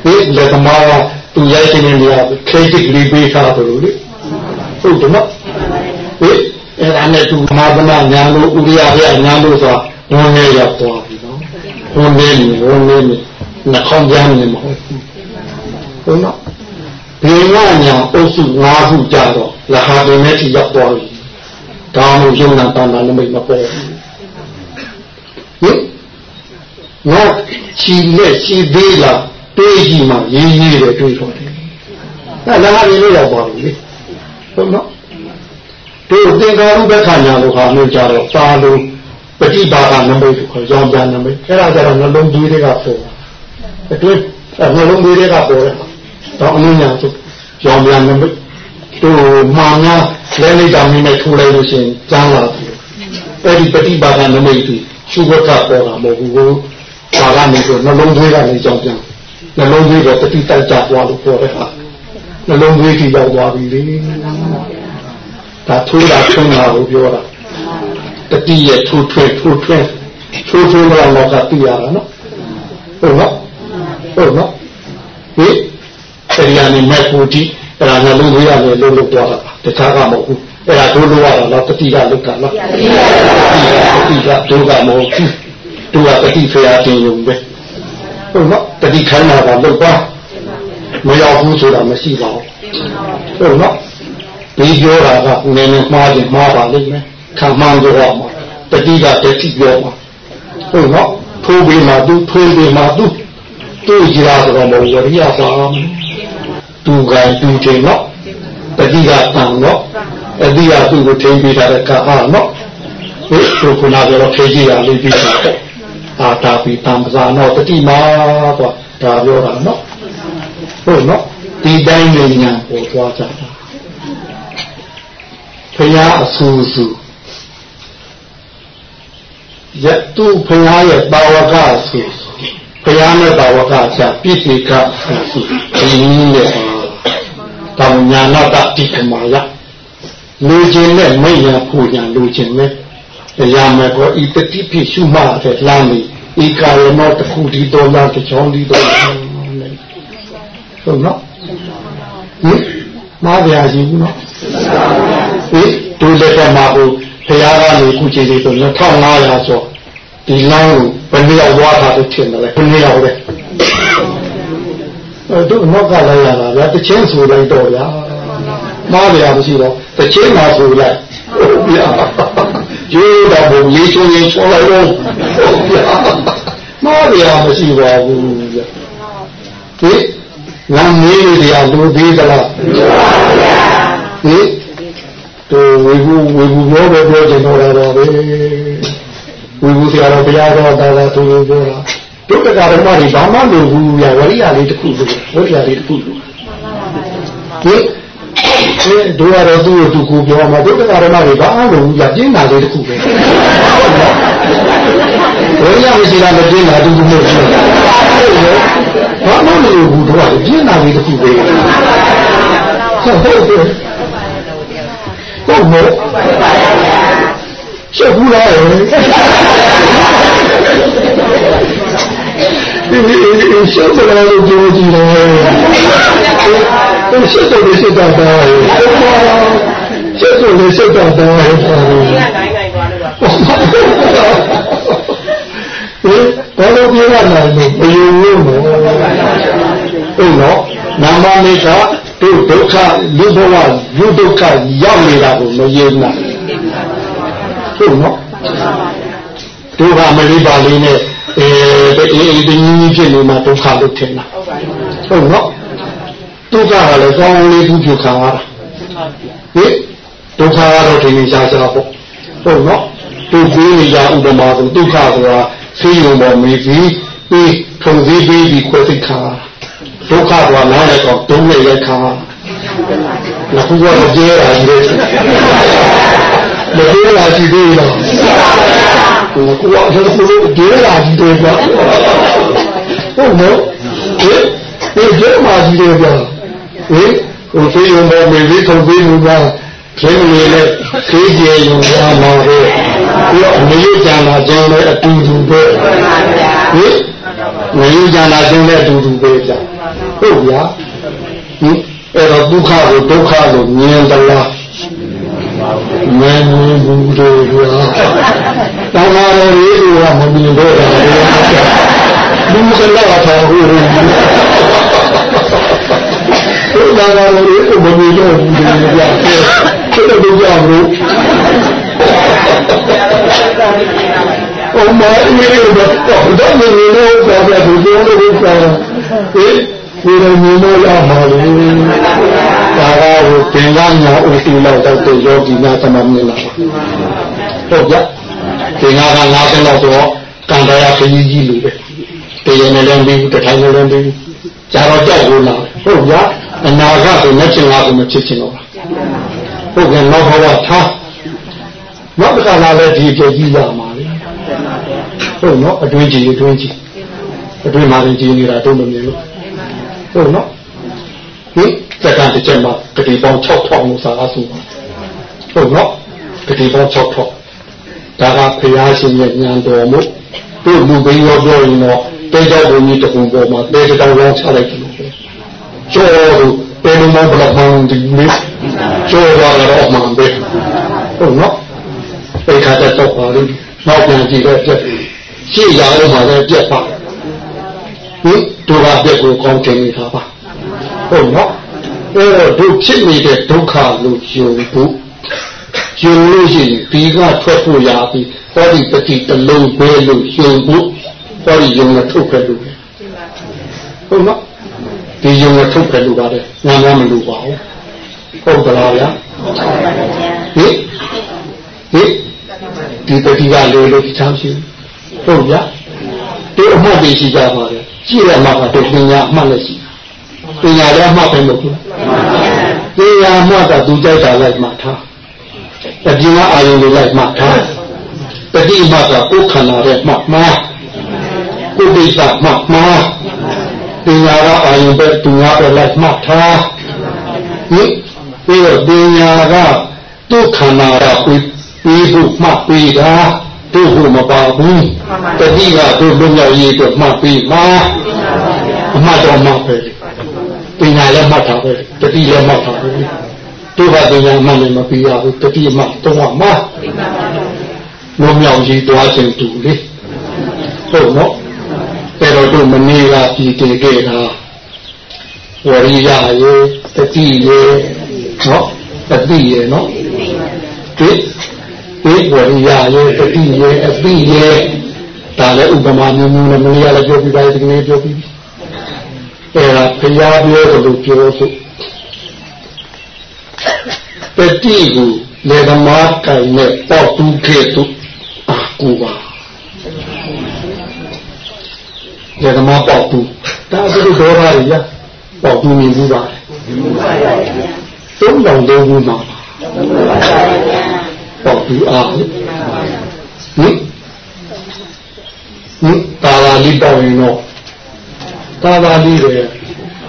ဒီလက်သမားကသူရိုက်နေနေရခေတိကလေးပေးထားတယ်လို့လေဟုတ်တယ်နော်ဟင် အဲ့ဒါနဲ့သူမာသမညာလို့ဥရိယရညာလို့ဆိုတာဝန်နေရောက်သွားပြီနော်ဝန်နေနေဝန်နေနေနှခေါင်းပြန်နေမဟုတ်ဘူးဟုတ်နော်ဘေဝညာအုပ်စု၅ခုကြတော့လဟာပင်နဲ့ထိရောက်သွားပြီဒါမှမဟုတ်ယုံနာတန်တာလည်းမပေါ်ဘူးဟင်နောက်ချီလက်ချီသေးလားတွေးကြည့်မှရေးရေးတယ်တွေးတော့တယ်အဲလဟာပင်လို့ရောက်သွားပြီလေဟုတ်နော် တို့သင်္ကာရုပ္ပခဏာလို့ဟာလို့ကြတော့ပါလို့ပฏิပါဒနမိတ်ကိုခေါ်ရောင်ပြန်နမိတ်အဲ့ဒါကြတော့နှလုံးသွေးတွေကပေါ်အတွင်းနှလုံးသွေးတွေကပေါ်တယ်တော့အနည်းငယ်ဆိုရောင်ပြန်နမိတ်တို့မှန်များလဲလိုက်တာမင်းနဲ့ထိုးလိုက်လို့ရှင်ကျမ်းလာပြီအဲ့ဒီပฏิပါဒနမိတ်ကြီးရှုဝတ်ကပေါ်တာမဟုတ်ဘူးကိုဒါကနေဆိုနှလုံးသွေးကနေကြောင်ပြန်နှလုံးသွေးကတတိတကြွားလို့ပေါ်တဲ့ဟာနှလုံးသွေးကြီးရောက်သွားပြီလေ ဒါထိုးတာထွန်းတာကိုပြောတာတတိယထိုးထွဲထိုးထွဲထိုးထိုးတော့တော့ကသိရတာနော်ဟုတ်နော်ဟုတ်နော်ဟိတရားနဲ့မဲ့ပူတိအဲ့ဒါလည်းလုံးဝရတယ်လုံးလုံးသွားတာတခြားကမဟုတ်ဘူးအဲ့ဒါတို့လို့ရတာလားတတိကလုကလားတတိကဒုကမဟုတ်ဘူးသူကတတိဖရာတင်ယူပဲဟုတ်နော်တတိခိုင်းတာကလုတ်ပါမရောက်ဘူးဆိုတာမရှိပါဘူးဟုတ်နော် ဒီပြောတာကနည်းနည်းမှားတယ်မှားပါလိမ့်မယ်ခံမှန်းကြတော့မှာတတိကတတိပြောမှာဟုတ်နော်ထိုးပြီးမှသူထွေးပြီးမှသူသူ့ကြည်လာဆိုတော့မဝရိယပါသူကသူတင်နော်တတိကတန်နော်အတိကသူ့ကိုထိန်းပေးထားတဲ့ကာဟာနော်ဒီခုကနာပြောခေကြီးရလေးပြီးတာအာတာပီတံပဇာနော်တတိမာကွာဒါပြောတာနော်ဟုတ်နော်ဒီတိုင်းဉာဏ်ပေါ်သွားကြတာ ဖရာအဆူဆူယတုဖရာရဲ့ပါဝကဆူဖရာနဲ့ပါဝကချပြည့်စုံကဆူဆူဒီနည်းနဲ့တောင်ညာနာတတိကမာယလူချင်းနဲ့မိညာဖူညာလူချင်းနဲ့တရားမဲ့ကောဤတတိဖြစ်ရှုမှတဲ့လမ်းလေးဤကာယမောတခုဒီတော်လားတချောင်းဒီတော်ဟုတ်နော်ဟင်မားပြာရှိဘူးနော်ဟိ ဒုလက်ထက်မှာဟိုဘုရားကနေခုချိန်လေးဆို2500ဆိုဒီလမ်းကိုဘယ်နည်းရောက်သွားတာလို့ထင်တယ်လေဘယ်နည်းရောက်လဲအဲတို့နောက်ကလည်းရတာဗျာတချင်းဆိုလိုက်တော့ဗျာမားဗျာမရှိတော့တချင်းမှာဆိုလိုက်ဟုတ်ဗျာရိုးတော့ဘုံရေးချုံရေးချုံလိုက်တော့ဟုတ်ဗျာမားဗျာမရှိပါဘူးဗျာဒီငါမေးလို့တရားလူသေးသလားမှန်ပါဗျာဟိ တို့ဝေဘူးဝေဘူးပြောပဲပြောချင်တော့တာပဲဝီဘူးဆရာတော်ဘုရားတော်တာသာသူပြောတာဒုက္ခဓမ္မတွေဘာမှမလိုဘူးဗျာဝရိယလေးတစ်ခုလိုဝရိယလေးတစ်ခုလိုဒီအဲဒုရတော်သူ့ကိုသူကိုပြောမှာဒုက္ခဓမ္မတွေဘာမှမလိုဘူးဗျာပြင်းတာလေးတစ်ခုပဲဝရိယမရှိတာမပြင်းတာတူတူမဟုတ်ဘူးဘာမှမလိုဘူးတို့ကပြင်းတာလေးတစ်ခုပဲဟုတ်ဟုတ် ဟုတ်ဟုတ်ရှက်ဘူးလားဒီရှက်တယ်လို့ပြောကြည့်တယ်ရှက်တယ်ရှက်တာပါရှက်တယ်ရှက်တာပါဟဲ့ပါဒီကနိုင်နိုင်သွားလို့ပါဟဲ့ဘာလို့ပြောရလဲလို့ဘယ်လိုလဲဟုတ်နော်နာမနိကတို့ ဒုက္ခလူဘဝလူဒုက္ခရောက်နေတာကိုမယဉ်ဘူးဟုတ်နော်ဒုက္ခမလေးပါလေးနဲ့အဲအေးအေးတင်းကြီးဖြစ်နေမှာဒုက္ခလို့ထင်တာဟုတ်နော်ဒုက္ခကလည်းကောင်းလေးဘူးဖြစ်ခံရတာဟင်ဒုက္ခကတော့ဒီနေ့ရှားရှားပေါ့ဟုတ်နော်ဒုက္ခနေရာဥပမာဆိုဒုက္ခဆိုတာဆေးရုံပေါ်မေးပြီးပြီးထုံစည်းပြီးပြီးခွဲစိတ်ခံရတာ ဒုက္ခဆိုတာနားလည်းတော့ဒုံးနဲ့ရိုက်ခံရတာငါကတော့ကြဲတာကြီးလေမကြဲတာရှိသေးလားကိုကကိုကဆိုကြဲတာကြီးတယ်ကွာဟုတ်နော်ဒီဒီကြဲမှာကြီးတယ်ကွာဟင်ဟိုသေးရုံပေါ်မေးထုံသေးမှုကခင်းနေလေသေးကျေရုံကမှာပဲပြီးတော့မရွကြံတာကျင်းလည်းအတူတူပဲဟ င်မရွကြံတာကျင်းလည်းအတူတူပဲဗျဟုတ်ဗျာဟင်အဲ့တော့ဒုက္ခကိုဒုက္ခလို့မြင်သလားမမြင်ဘူးတို့ကွာတောင်းလာတယ်လေးကမမြင်တော့တာလူကလည်းထားဘူးဘုရားကလည်းမမြင်တော့ဘူးကြာဖြစ်တယ်ကြောက်လို့ အမအေးတော့တော့မမြင်တော့ဘာပဲဒီလိုလုပ်ကြတယ်ဟင်ဒီလိုမြင်လို့ရမှာလေဒါကဟိုသင်္ကညာဥစီလောက်တော့ယောဂီများသမမြင်လာဟုတ်ကြသင်္ကက၅ဆင်းလောက်တော့ကံတရားခကြီးကြီးလူပဲတရနဲ့လည်းပြီးတထိုင်နဲ့လည်းပြီးကြာတော့ကြောက်လို့လာဟုတ်ကြအနာဂတ်ကိုမျက်ချင်လားကိုမဖြစ်ချင်တော့ဟုတ်ကဲ့နောက်ဘဝထားနောက်တစ်ခါလာလဲဒီကြကြီးရမှာလေ ဟုတ်နော်အတွင်းကြီးအတွင်းကြီးအတွင်းမှာကြီးနေတာတို့မမြင်လို့ဟုတ်နော်ဟင်စက္ကန့်တစ်ချက်မှာတတိပေါင်း6000လို့စာအဆုပါဟုတ်နော်တတိပေါင်း6000ဒါကဖရာရှင်ရဲ့ဉာဏ်တော်မှုတို့လူဘင်းရောပြောရင်တော့တေကြောဘုံကြီးတခုပေါ်မှာတေတောင်ရောချလိုက်တယ်လို့ကျော်လို့တေလုံးမဘလောက်မှန်းဒီလေးကျော်လာတော့မှန်ပဲဟုတ်နော်ပိခါတဲ့တော့ပါလို့နောက်ပြန်ကြည့်တော့ပြက် ရှေ့ရအောင်မှလည်းပြက်ပါဟင်ဒုက္ခပြက်ကိုကောင်းတင်နေတာပါဟုတ်နော်အဲတော့ဒုဖြစ်နေတဲ့ဒုက္ခလို့ယုံဖို့ယုံလို့ရှိရင်ဒီကထွက်ဖို့ရပြီဟောဒီပฏิတလုံးပဲလို့ယုံဖို့ဟောဒီယုံနဲ့ထုတ်ခဲ့လို့ဟုတ်နော်ဒီယုံနဲ့ထုတ်ခဲ့လို့ပါတယ်ငါမှမလို့ပါဘူးဟုတ်ကလားဗျာဟင်ဟင်ဒီပฏิကလေးလို့ဒီချမ်းရှိ ဟုတ်ဗျာဒီအမှတ်တွေရှိကြပါလေကြည့်ရမှာကတော့ပညာအမှတ်လည်းရှိပညာလည်းအမှတ်ပဲမဟုတ်ဘူးပညာအမှတ်ကသူကြိုက်တာလိုက်မှထားပညာအာရုံတွေလိုက်မှထားပฏิမှတ်ကကိုယ်ခန္ဓာရဲ့မှမှားကိုယ်ဒိဋ္ဌမှမှားပညာကအာရုံပဲသူငါပဲလိုက်မှထားဟင်ပြီးတော့ပညာကဒုက္ခနာကကိုပြီးဖို့မှတ်ပြီးတာ တို့ဖို့မပါဘူးတတိကတို့လွတ်မြောက်ရေးအတွက်မှတ်ပြီးမှာအမှတ်တော်မှပဲပညာလည်းမှတ်တာပဲတတိလည်းမှတ်တာပဲတို့ကပညာမှတ်လည်းမပြီးရဘူးတတိမှတော့မှလွတ်မြောက်ရေးသွားခြင်းတူလေဟုတ်နော်แต่တော့တို့မနေကပြည်တည်ခဲ့တာဝရိယရေတတိရေနော်တတိရေနော်ဒီ ဒီဝရိယရေတတိရေအပိရေဒါလည်းဥပမာမျိုးမျိုးနဲ့မလေးရလည်းပြောပြပါဒီကနေ့ပြောပြပြီအဲ့ဒါဘုရားပြောသလိုပြောဆိုတတိကိုလေသမားကံနဲ့ပေါ့တူခဲ့သူအာကူပါလေသမားပေါက်ဘူးဒါသူတို့ဒေါသတွေရပေါက်ဘူးမြင်ဘူးပါသုံးတောင်လုံးဘူးမှာပေါ က်ဘူးအားဟင်ဟင်တာလာလေးပေါက်ရင်တော့တာလာလေးတွေ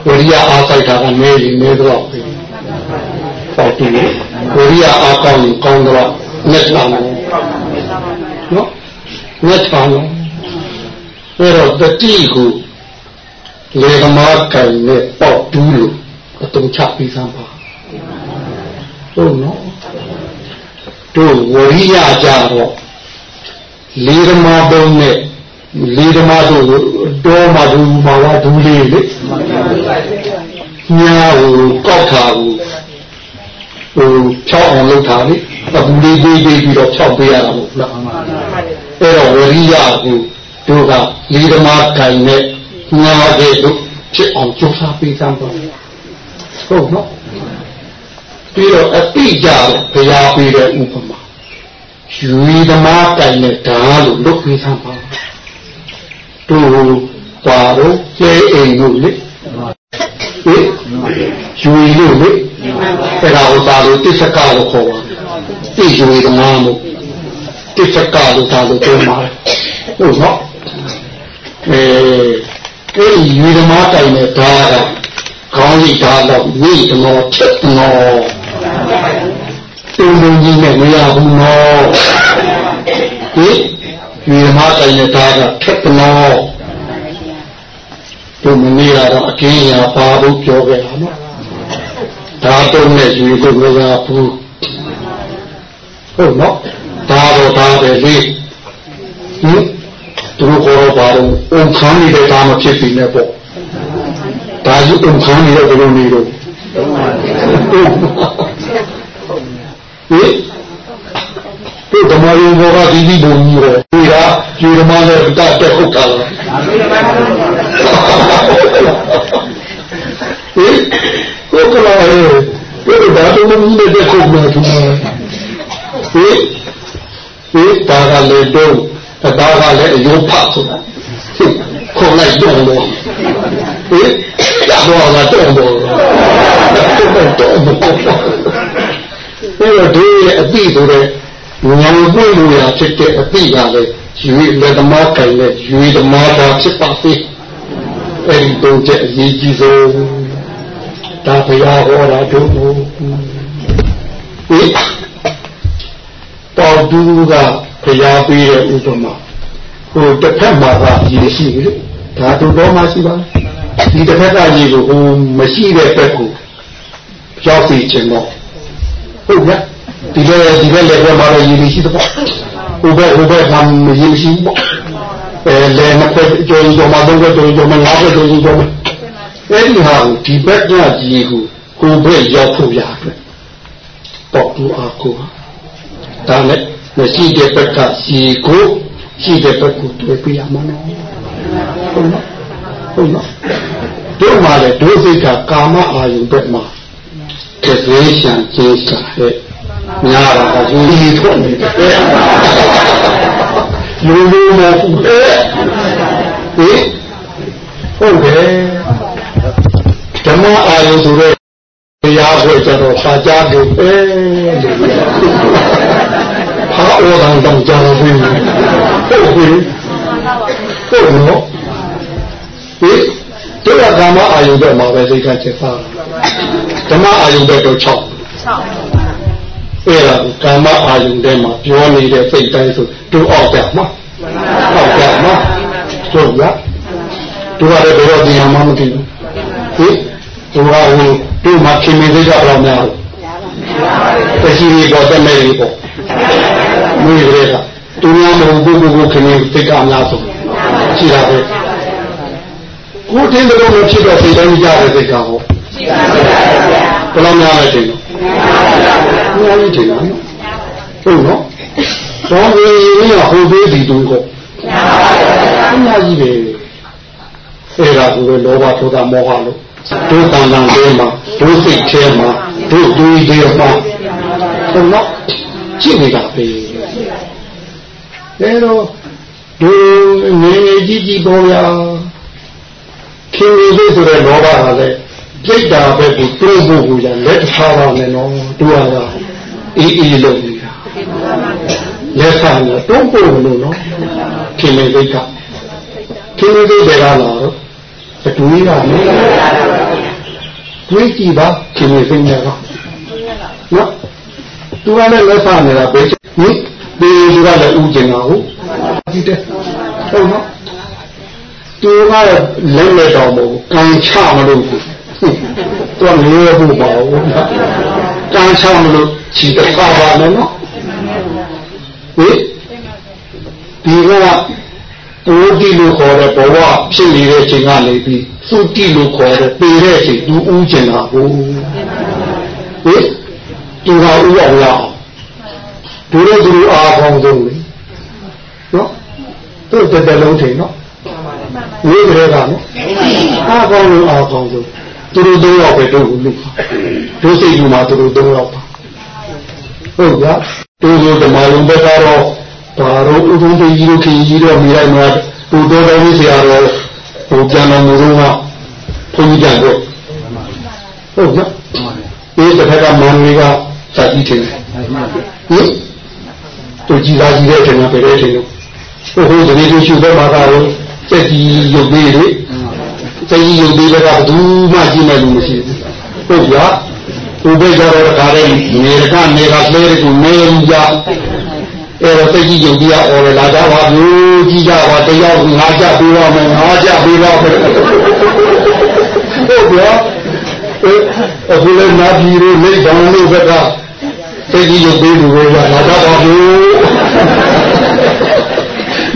ဝရိယအားစိုက်တာကနေရင်နေတော့ပြီပေါက်ဘူးဝရိယအားကောင်းရင်ကောင်းတော့မျက်နှာနော်မျက်နှာနော်အဲ့တော့တတိကိုလေသမားကံနဲ့ပေါက်တူးလို့အတုံးချပြီးစမ်းပါဟုတ်နော် တို့ဝရိယကြတော့လေသမားပုံနဲ့လေသမားတို့တော့မှဒူမှာဝဒူလေးလေညာကိုကောက်တာကိုဟိုဖြောက်အောင်လုပ်တာလေအခုလေးသေးသေးပြီးတော့ဖြောက်ပေးရတာမဟုတ်လားအဲ့တော့ဝရိယကိုတို့ကလေသမားကံနဲ့ညာတဲ့တို့ဖြစ်အောင်ကြိုးစားပေးစမ်းပါဟုတ်နော် ပြီးတော့အတိကြဘုရားပေးတဲ့ဥပမာယူရီသမားတိုင်နဲ့ဓာလို့လုပ်ပေးစမ်းပါတို့ပါတော့ကျဲအိမ်လို့လေဟင်ယူရီလို့လေအဲ့ဒါဥစားလို့တစ္ဆကလို့ခေါ်ပါတိယူရီသမားလို့တစ္ဆကလို့သာလို့ပြောမှာဟုတ်နော်အဲအဲ့ဒီယူဓမ္မတိုင်နဲ့ဓာကခေါင်းစီဓာတော့မိတမောချက်တ မောတုံတုံကြီးနဲ့မရဘူးနော်ဟိယူဓမ္မတိုင်နဲ့ဓာကချက်တမောတို့မနေရတော့အကင်းရာပါဖို့ပြောခဲ့တာနော်ဓာတုံးနဲ့ယူကိုမရဘူးဟုတ်နော်ဓာတော့ဓာပဲလေဟင်သူတို့ခေါ်တော့ပါတော့အုံခံနေတဲ့ဒါမဖြစ်ပြီနဲ့ပေါ့ဒါကြီးအုံခံနေတဲ့ဘယ်လိုနေတော့ ဟင်ဒီဓမ္မယုံဘောကဒီဒီဘုံကြီးရောဒီကဒီဓမ္မနဲ့တတ်တဲ့ဟုတ်တာလားဟင်ကိုကလာရေဒီဒါတော့မင်းနဲ့တဲ့ခုမှသူဟင်ဒီဒါကလေတော့တသားကလည်းအယုဖဆိုတာခုံလိုက်တော့တော့ဟင်ရတော့လာတော့တော့တော့တော့ ဒီဒီအပိဆိုတဲ့ဉာဏ်ပွင့်လို့ရဖြစ်တဲ့အပိကလည်းယူရလက်သမားကံနဲ့ယူရသမားသာဖြစ်ပါစေအဲဒီတော့တဲ့အရေးကြီးဆုံးဒါဘုရားဟောတာတို့ဟင်တော်သူကဘုရားပေးတဲ့ဥပမာဟိုတစ်ဖက်မှာကရေရှိပြီလေဒါတို့တော့မှရှိပါဒီတစ်ဖက်ကရေကိုဟိုမရှိတဲ့ဘက်ကိုရောက်စီခြင်းတော့ ဟုတ်ကဲ့ဒီလေဒီလေလည်းမှာလည်းရေရှိတော့ဟိုဘက်ဟိုဘက်မှာရေရှိပေါ့အဲလေနှစ်ဖက်ကြော်ကြော်မှာတော့ကြော်ကြော်မှာငါးဖက်ကြော်ကြော်မှာအဲ့ဒီဟာကိုဒီဘက်ကရေကိုကိုဘက်ရောက်ဖို့ရတယ်ပေါ့သူအားကိုဒါနဲ့မရှိတဲ့ဘက်ကစီကိုရှိတဲ့ဘက်ကိုတွေ့ပြရမှာနော်ဟုတ်နော်ဟုတ်နော်တို့မှလည်းဒုစိတ်ကကာမအာယုဘက်မှာ တသေးရှံကျေးစာဟဲ့များတာကယူရီထွက်နေတယ်လူလူမဟုတ်တဲ့ဟင်ဟုတ်တယ်ဓမ္မအာယုဆိုတဲ့တရားကိုကျတော့စာကြတယ်ပဲဟာဩတန်တောင်ကြတော့ပြီဟုတ်ပြီဟုတ်နော်ဒီတို့ကဓမ္မအာယုပဲမှာပဲစိတ်ကချက်သား ဓမ္မအာယုပဲတော့6 6အဲ့ဒါကာမအာယုထဲမှာပြောနေတဲ့စိတ်တိုင်းဆိုတို့အောက်ကြမှာအောက်ကြမှာတို့ရတို့ရတယ်ဘယ်တော့ဒီမှာမသိဘူးဟင်တို့ကဟိုတို့မှာခင်မင်းစိတ်ကဘယ်လောက်များလဲတရှိရီပေါ်တက်မဲ့ရီပေါ်မွေးကြတဲ့ကသူများမဟုတ်ဘူးကိုခင်မင်းစိတ်ကအများဆုံးရှိတာပဲကိုတင်းတဲ့လို့ဖြစ်တော့စိတ်တိုင်းကြတဲ့စိတ်ကဟော ရှိပါပါဘယ်လိုများလဲတင်တော့ဘုရားကြီးတင်တော့ဟုတ်နော်သောဝေရဟိုသေးဒီတူကိုဘုရားကြီးပဲအဲ့ဒါကိုလောဘဒေါသမောဟလို့ဒုတန်တန်လေးမှာဒုစိတ်ထဲမှာဒုတွေးတွေမှာဟုတ်နော်ကြည့်နေတာပဲအဲတော့ဒီငယ်ငယ်ကြီးကြီးပေါ်ရခင်ဗျာဆိုတဲ့လောဘကလည်း ပြိတ္တာပဲကိုတွန်းဖို့ကိုရလက်ထားပါမယ်နော်တို့ရတာအေးအေးလုပ်နေတာလက်ဆောင်တော့တွန်းဖို့လို့နော်ခင်ဗျာစိတ်ကခင်ဗျာစိတ်တွေကလာတော့အတူကြီးကလည်းတွေးကြည့်ပါခင်ဗျာစိတ်နဲ့တော့နော်သူကလည်းလက်ဆောင်နေတာပဲဟင်ဒီလူကလည်းဥကျင်တာဟုတ်ကြည့်တယ်ဟုတ်နော်သူကလည်းလက်လက်တော်မဟုတ်ကံချမလို့ဘူး သူကလေးရဖို့ပါဘူးကံချမလို့ခြေတစ်ခါပါမယ်နော်ဟင်ဒီကသူတိလို့ခေါ်တဲ့ဘဝဖြစ်နေတဲ့အချိန်ကနေပြီးသူတိလို့ခေါ်တဲ့ပေတဲ့အချိန်သူဥကျင်တာဟုတ်ဟင်သူကဥအောင်ရအောင်တို့ရဲ့သူအားကောင်းဆုံးလေနော်တို့တက်တက်လုံးချိန်နော်ဝိကြရကနော်အားကောင်းလို့အားကောင်းဆုံး သူတို့သုံးယောက်ပဲတို့လူတို့စိတ်ကူမှာသူတို့သုံးယောက်ပါဟုတ်ဗျာတို့တို့ဓမ္မလုံးဘက်ကတော့ဘာတော့ဥဒုံကြီးတို့ခင်ကြီးတို့မိလိုက်မှာတို့တော်တော်ကြီးဆရာတော်ဟိုပြန်တော်မူတော့ကဘုန်းကြီးကြံတော့ဟုတ်ဗျာဒီတစ်ခါကမန်လေးကစာကြည့်တယ်ဟင်တို့ကြည်လာကြည့်တဲ့အချိန်မှာပဲတဲ့အချိန်လို့ဟိုဟိုဒီလိုရှုတဲ့မှာကတော့စက်ကြီးရုပ်သေးလေ စက်ကြီးရုပ်သေးတဲ့ကဘယ်သူမှကြည့်နိုင်လို့မရှိဘူးဟုတ်ဗျာဟိုဘက်ကျတော့တခါတည်းနေရကနေကလဲကိုနေကြအဲ့တော့စက်ကြီးရုပ်သေးအော်လာကြပါဘူးကြည့်ကြပါတယောက်ငါကြပေးပါမယ်ငါကြပေးပါမယ်ဟုတ်ဗျာအခုလည်းနာပြည်လို့မိတ်တောင်လို့ဘက်ကသိကြီးရုပ်သေးလူတွေရလာကြပါဘူး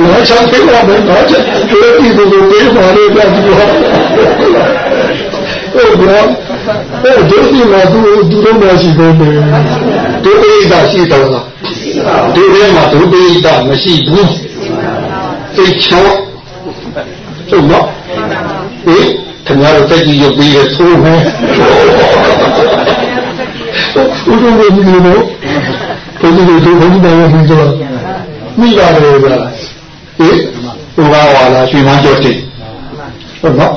ငါချောင်းပေးပါမယ်ငါချောင်းပေးပြီးသူတို့ပေးပါလေကြာပြီးတော့ ဟုတ်ကဲ့အဲ့ဒုတိယမှာသူသူတို့မရှိသေးဘူးဒုတိယသာရှိတော့လားဒုတိယမှာဒုတိယသာမရှိဘူးသိချောဟုတ်တော့ဟေးခင်ဗျားတို့တက်ကြည့်ရုပ်ပြီးရဆိုးမယ်ဦးတို့ကဒီလိုဘုရားတို့ဘုရားတော်ကိုပြောမိပါတယ်ဗျာဟေးဟိုကဟောလာရွှေမန်းကြောတိဟုတ်နော်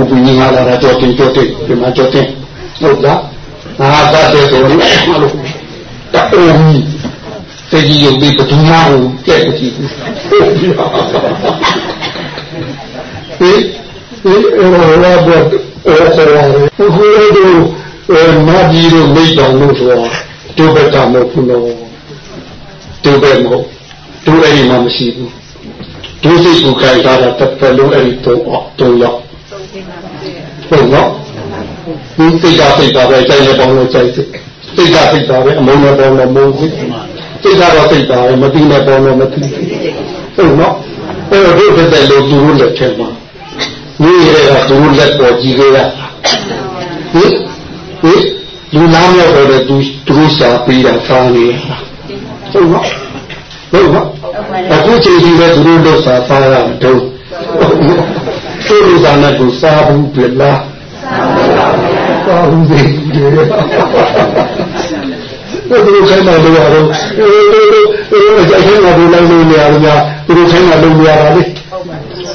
ဥပင်းငါလာတာကြောတိကြောတိရွှေမန်းကြောတိဟုတ်လားငါသတ်တဲ့ဆိုရင်မလို့တအိုးကြီးသိကြီးရုပ်ပြီးဘဒူမာကိုကဲ့ကြည့်ဘူးဟေးဟေးဟိုလာတော့အော်ဆော်ဟိုဟိုတို့မာကြီးတို့မိတ်တော်လို့ဆိုတော့ဒုက္ခမဟုတ်ဘူးနော်ဒုက္ခမဟုတ်ဒုအဲ့ဒီမှာမရှိဘူးဒုစိတ်ကိုခိုင်ထားတာတစ်ပတ်လုံးအဲ့ဒီတော့တော့ရောက် ဟုတ်နော်ဒီစိတ်ဓာတ်စိတ်ဓာတ်ပဲဆိုင်ရပေါင်းလို့ဆိုင်စိတ်စိတ်ဓာတ်စိတ်ဓာတ်ပဲအမုန်းနဲ့ပေါင်းလို့မုန်းစိတ်စိတ်ဓာတ်တော့စိတ်ဓာတ်ပဲမသိနဲ့ပေါင်းလို့မသိဟုတ်နော်အဲ့တော့ဒီသက်သက်လို့သူတို့လက်ထဲမှာညီရတဲ့ကသူတို့လက်ပေါ်ကြီးခဲ့ရဟင်ဟင်လူလားမြောက်ပေါ်တဲ့သူသူတို့ရှာပေးတာစားနေဟုတ်နော်ဟုတ်နော်အခုချိန်ကြီးပဲသူတို့လောက်စားစားတာတော့ သူတို့စာနဲ့ကိုစားဘူးပြလားစားဘူးသေးတယ်ဘယ်လိုဆိုင်မှာလို့ရတော့အေးအေးအေးကြိုက်ခိုင်းတာဒီလိုက်လို့နေရမှာသူတို့ဆိုင်မှာလုပ်ရတာလေ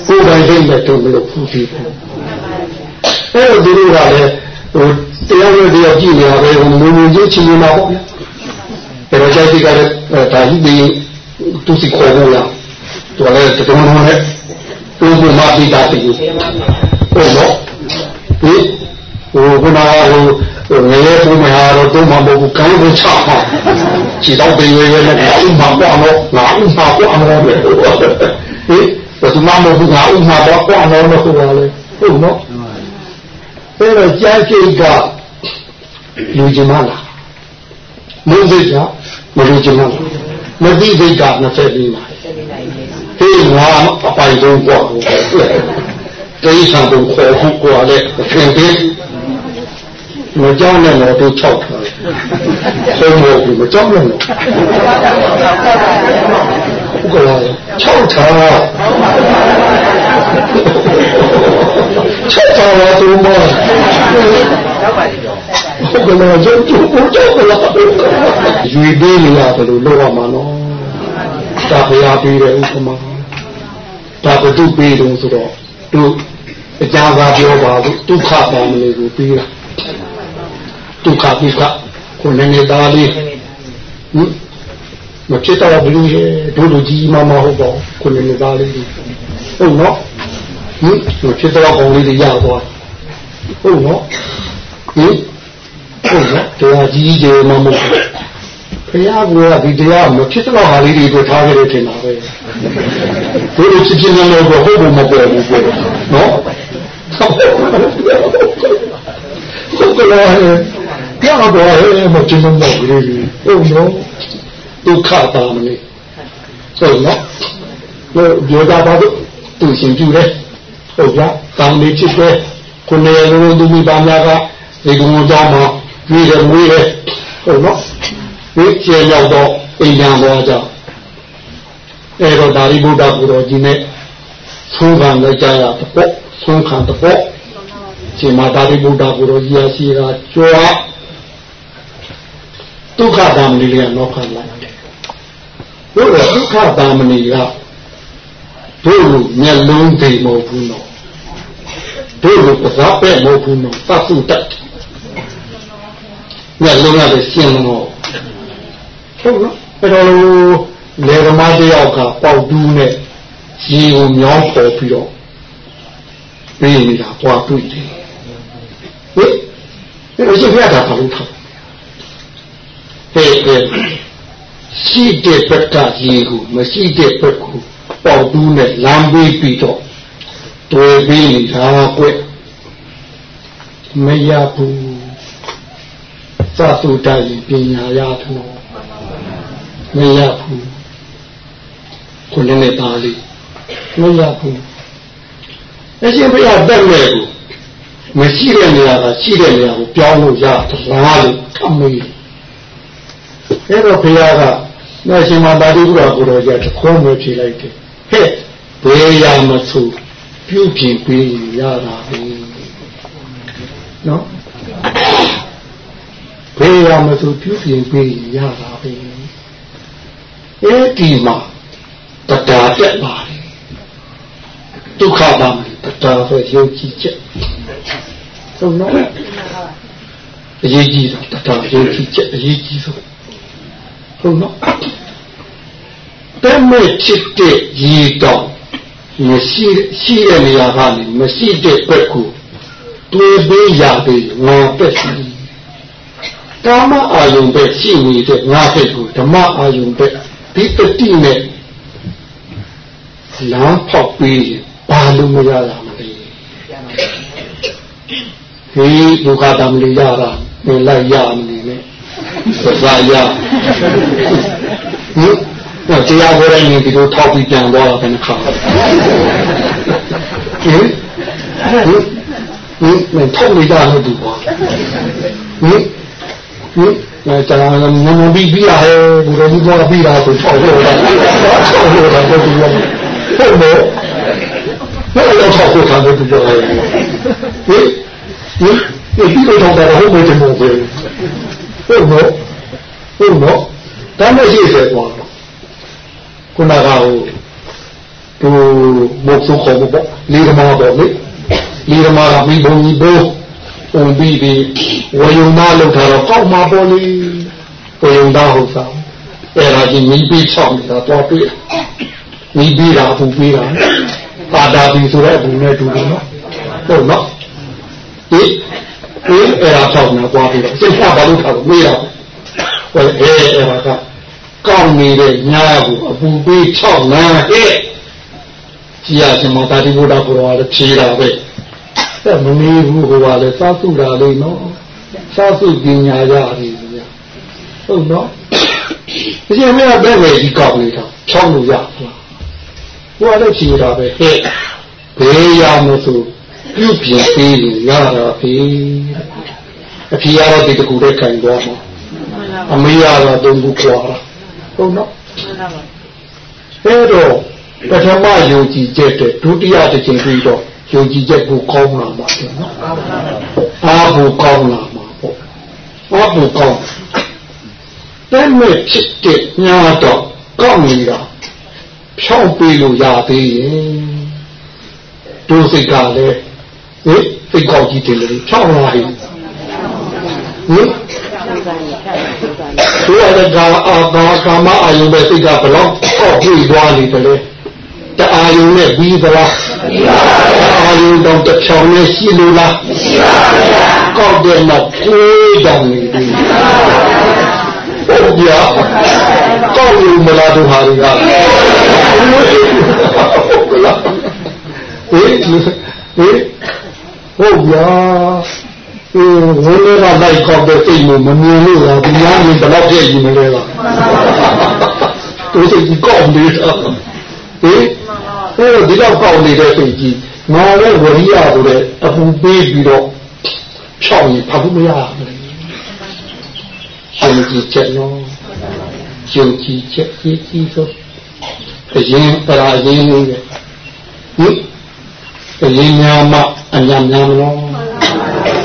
ကိုယ်တိုင်စိတ်နဲ့တုံးလို့ဖူးပြီးအဲ့တော့သူတို့ကလည်းဟိုတရားရတရားကြည့်နေရပဲဟိုမုံမုံချင်းချင်းနေတာပေါ့ဗျာအဲ့တော့ကြိုက်ကြတဲ့ဒါကြီးပြီးသူစီခေါ်ဖို့လားသူလည်းတကုံလုံးနဲ့ သူ့ကိုမပြီးတာတည်းဟုတ်တော့ဒီဟိုခုနကဟိုငရဲပုံမှာတော့တော့မဟုတ်ဘူးကောင်းဖို့ချပါခြေတော့ပြေးရဲနဲ့ငါဥမာပွားတော့ငါဥမာပွားတော့လေဟိဘယ်သူမှမဟုတ်ငါဥမာပွားပွားတော့မဟုတ်ပါလေဟုတ်နော်အဲ့တော့ကြားစိတ်ကလူကျင်မလားမုန်းစိတ်ကမလူကျင်မလားမသိစိတ်က24ပါဟေး ငါအပိုင်ဆုံးกว่าတိဆံတော့ခေါ်ဖို့กว่าလေခင်ဗျမကြောက်နဲ့တော့တို့၆ထားဆုံးမဘူးမကြောက်နဲ့တော့ဟုတ်ကဲ့၆ထား၆ထားတော့သူမဟုတ်ကဲ့တော့ကျုပ်ကျုပ်ကြောက်လာရွေပေးနေရဘယ်လိုလုပ်ရမှာနော်တာဖရာပေးတယ်ဥပမာ ဒါဘုသူပေးတော့ဆိုတော့သူအကြမ်းသာပြောပါလို့ဒုက္ခပါမလို့ကိုပြီးတာဒုက္ခဒုက္ခကိုလည်းနေသားလေးဟင်မဖြစ်တော့ဘူးလေတို့လူကြီးမမဟုတ်ပါကိုလည်းနေသားလေးဟုတ်နော်ဟင်မဖြစ်တော့ကောင်းလေးတွေရသွားဟုတ်နော်ဟင်ဟုတ်နော်တရားကြီးကြီးမမဟုတ် ဘုရားကဒီတရားမဖြစ်တော့ဟာလေးတွေကိုထားကြတယ်ထင်တာပဲတို့လူချင်းချင်းလည်းဟုတ်ဘူးမပေါ်ဘူးနော်ဟုတ်ကဲ့ပြောတော့ဟဲ့မကျင်းမတော့ဘူးလေဟုတ်နော်ဒုက္ခပါမလို့ဟုတ်နော်ဘယ်ပြောတာပါလို့သူရှင်ကြည့်တယ်ဟုတ်ကြကောင်းလေးချစ်တယ်ခုနေလုံးသူမိပါများကဒီကုံကြောင်းမှာပြီးတယ်မွေးတယ်ဟုတ်နော် ဒီကျေရောက်တော့အိမ်ပြန်သွားကြအဲ့တော့ဒါရိဗုဒ္ဓကိုတော်ကြီးနဲ့သုံးခံလိုက်ကြရတော့သုံးခံတော့ရှင်မာတာရိဗုဒ္ဓကိုတော်ကြီးအစီကကြွားဒုက္ခတမဏိလေးကနောက်ခံလိုက်တယ်ဘုရားဒုက္ခတမဏိကတို့လူမျက်လုံးသိမဟုတ်ဘူးနော်တို့လူပစားပဲ့မဟုတ်ဘူးနော်သတ်စုတက်မျက်လုံးကလည်းရှင်းတော့ ဟုတ်နော်အဲ့တော့လေဓမ္မတယောက်ကပေါက်တူးနဲ့ရေကိုမြောင်းပေါ်ပြီးတော့ပြီးနေတာပွားတွေ့တယ်ဟင်အဲ့တော့ရှင်ဘုရားကဘာလို့ထားဟဲ့ဟဲ့ရှိတဲ့ဘက်ကရေကိုမရှိတဲ့ဘက်ကိုပေါက်တူးနဲ့လမ်းပေးပြီးတော့တွေ့ပြီးနေတာကွမရဘူးသသုတရင်ပညာရတော့ မရဘူးခုနနဲ့ပါဠိမရဘူးအရှင်ဘုရားတက်မဲ့ကိုမရှိတဲ့နေရာကရှိတဲ့နေရာကိုပြောင်းလို့ရသလားလို့ထမေးအဲ့တော့ဘုရားကမရှင်မပါဠိဘုရားကိုတော်ကြတခေါ်မဖြေလိုက်တယ်ဟဲ့ဘယ်ရမဆိုပြုပြင်ပေးရတာပဲနော်ဘယ်ရမဆိုပြုပြင်ပေးရတာပဲ အဲ့ဒီမှာတရားတက်ပါလေဒုက္ခပါမယ်တရားဆိုယုံကြည်ချက်ဆုံးတော့အရေးကြီးတာတရားယုံကြည်ချက်အရေးကြီးဆုံးဆုံးတော့တမဲ့ဖြစ်တဲ့ရေတောင်မရှိရှိတဲ့နေရာကနေမရှိတဲ့ဘက်ကိုတွေးပေးရပေးငါပက်စီကာမအာယုံပဲရှိနေတဲ့ငါဘက်ကိုဓမ္မအာယုံပဲ ဒီတတိနဲ့လမ်းဖောက်ပြီးဘာလို့မရတာမလဲဟေးဒုက္ခတမလေးရတာမလိုက်ရမနေနဲ့သစားရဟင်တော့တရားဟောတိုင်းဒီလိုထောက်ပြီးပြန်သွားတာဘယ်နှခါဟင်ဟင်ဟင်မထောက်နေကြလို့ဒီပါဟင်ဟင်အဲ ကျွန်တော်ငမပြီးပြီးရဟဲ့ဘုရားကြီးကပြီးတာဆိုထောက်လို့တာထောက်လို့တာဘယ်လိုလဲဟုတ်မို့ဘယ်လိုထောက်ဖို့ခံလို့ပြောရဲဟင်ဟင်ဒီပြီးတော့ထောက်တာဟုတ်မို့တယ်မို့ပဲဟုတ်မို့ဟုတ်မို့ဒါမှရှိစေပေါ့ခုနကဟိုသူမုတ်ဆုခေါ်ပေါ့လေကမာပေါ့လေလေကမာကပြီးဘုံကြီးဘိုးုံ ပြီးပြီးဝယုံသားလောက်ထားတော့ကောက်မှာပေါ်လေဝယုံသားဟုတ်စားအဲ့ဒါကြီးမိပြီးချောင်းနေတာတော့တွေ့မိပြီးတာဘူးပြီးတာပါတာပြီးဆိုတဲ့ဘူးနဲ့တူတယ်နော်ဟုတ်နော်ဒီဒီအဲ့ဒါချောင်းနေသွားပြီးတော့စိတ်ကဘာလို့ထားလို့မေးတော့ဟဲ့အဲ့ဒါကကောင်းနေတဲ့ညာကိုအပူပေးချောင်းနာဟဲ့ကြီးရစမတာတိဘုရားကိုယ်တော်ကဖြေတာပဲ အဲ့မမေးဘူးဟိုကလည်းစားစုတာလေးနော်စားစုပညာရတယ်ဗျာဟုတ်နော်အရှင်မင်းကဘယ်ဝယ်ကြီးကောက်နေတာချောင်းလို့ရလားဟိုကလည်းဖြေတာပဲဟဲ့ဘယ်ရမလို့ပြုပြင်ပေးရတာပြီအဖေကတော့ဒီတကူတဲ့ခံသွားမှာအမေကတော့တုံးကူခွာတာဟုတ်နော်အဲ့တော့ပထမယုံကြည်ချက်တဲ့ဒုတိယတစ်ချိန်ပြီးတော့ ယုံကြည်ချက်ကိုကောင်းလာမှာပေါ့နော်အားကိုကောင်းလာမှာပေါ့အားကိုကောင်းတဲ့မဲ့ဖြစ်တဲ့ညာတော့ကောင်းနေတာဖြောင်းပေးလို့ရသေးရင်တို့စိတ်ကလည်းဟင်စိတ်ကောက်ကြီးတယ်လေဖြောင်းလာဟင်ဟင်တို့အကာအာဘာကာမအာယုပဲစိတ်ကဘလောက်အောက်ပြေးသွားနေတယ်လေ တအာယုနဲ့ပြီးသလားအာယုတော့တစ်ချောင်းနဲ့ရှိလို့လားရှိပါဗျာကောက်တယ်တော့ကိုးတောင်နေပြီဟုတ်ဗျာကောက်လို့မလားတို့ဟာတွေကဟုတ်လားဟေးဟေးဟုတ်ဗျာအေးဝိနည်းကလိုက်ကောက်တဲ့စိတ်မမြင်လို့လားဒီများကြီးဘယ်တော့ပြည့်ကြီးမလဲလားတို့စိတ်ကြီးကောက်နေတာဟေး ဟိုဒီတော့ကောက်နေတဲ့စိတ်ကြီးငါလည်းဝရိယဆိုတဲ့အပူပေးပြီးတော့ဖြောင်းရင်ဖတ်ဖို့မရဘူးရှင်ကြီးချက်နော်ရှင်ကြီးချက်ကြီးကြီးဆိုအရင်ပရာရင်လေးပဲဟင်အရင်များမှအညာများမလို့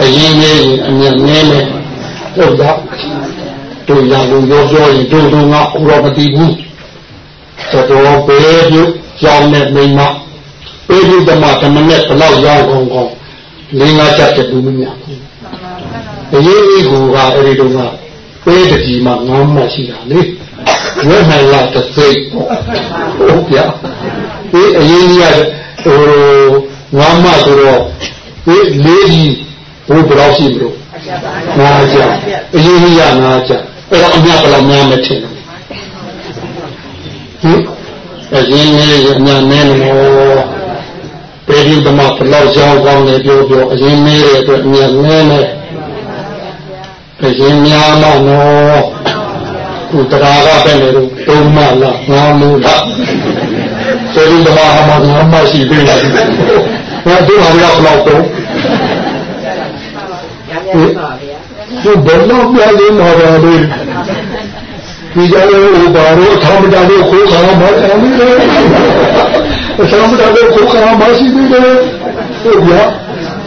အရင်လေးအညာနည်းမယ်ဟုတ်ကြတို့ရလို့ပြောပြောရင်တို့တို့ကဥရောပတိဘူးတော်ပေပြု ကြောင်းနဲ့မိမပေပြုဓမ္မဓမ္မနဲ့ဘလောက်ရောင်းကောင်းကောင်းလင်းလာချက်တူမများဘူးအရင်ကြီးကအဲ့ဒီတော့ကပေးတကြီးမှငမ်းမရှိတာလေဝဲနိုင်လာတစ်စိတ်ဟုတ်ပြဒီအရင်ကြီးကဟိုငမ်းမဆိုတော့ဒီလေးကြီးဘိုးဘယ်တော့ရှိမလို့ငါကြအရင်ကြီးကငါကြအဲ့တော့အများဘယ်လောက်များမထင်ဘူးဟင် အရင်ကြီးအများနည်းနေတော့ပေဒီဓမ္မဘယ်လောက်ကြောင်းကောင်းလဲပြောပြောအရင်နည်းတဲ့အတွက်အများနည်းနေအရင်များမနော်ခုတရားကပဲလေတော့သုံးမလားငါမူလားစေဒီဓမ္မအမှန်ငါမရှိပြီလားငါတို့ဟာရောက်တော့တော့ဒီဘယ်တော့ပြလေးမှာပါလေ ဒီကြလို့ဘာလို့အထောင်မတန်လို့ခိုးဆောင်မတော်ဘူးလေအထောင်မတန်လို့ခိုးဆောင်မရှိဘူးလေဟုတ်ဗျာ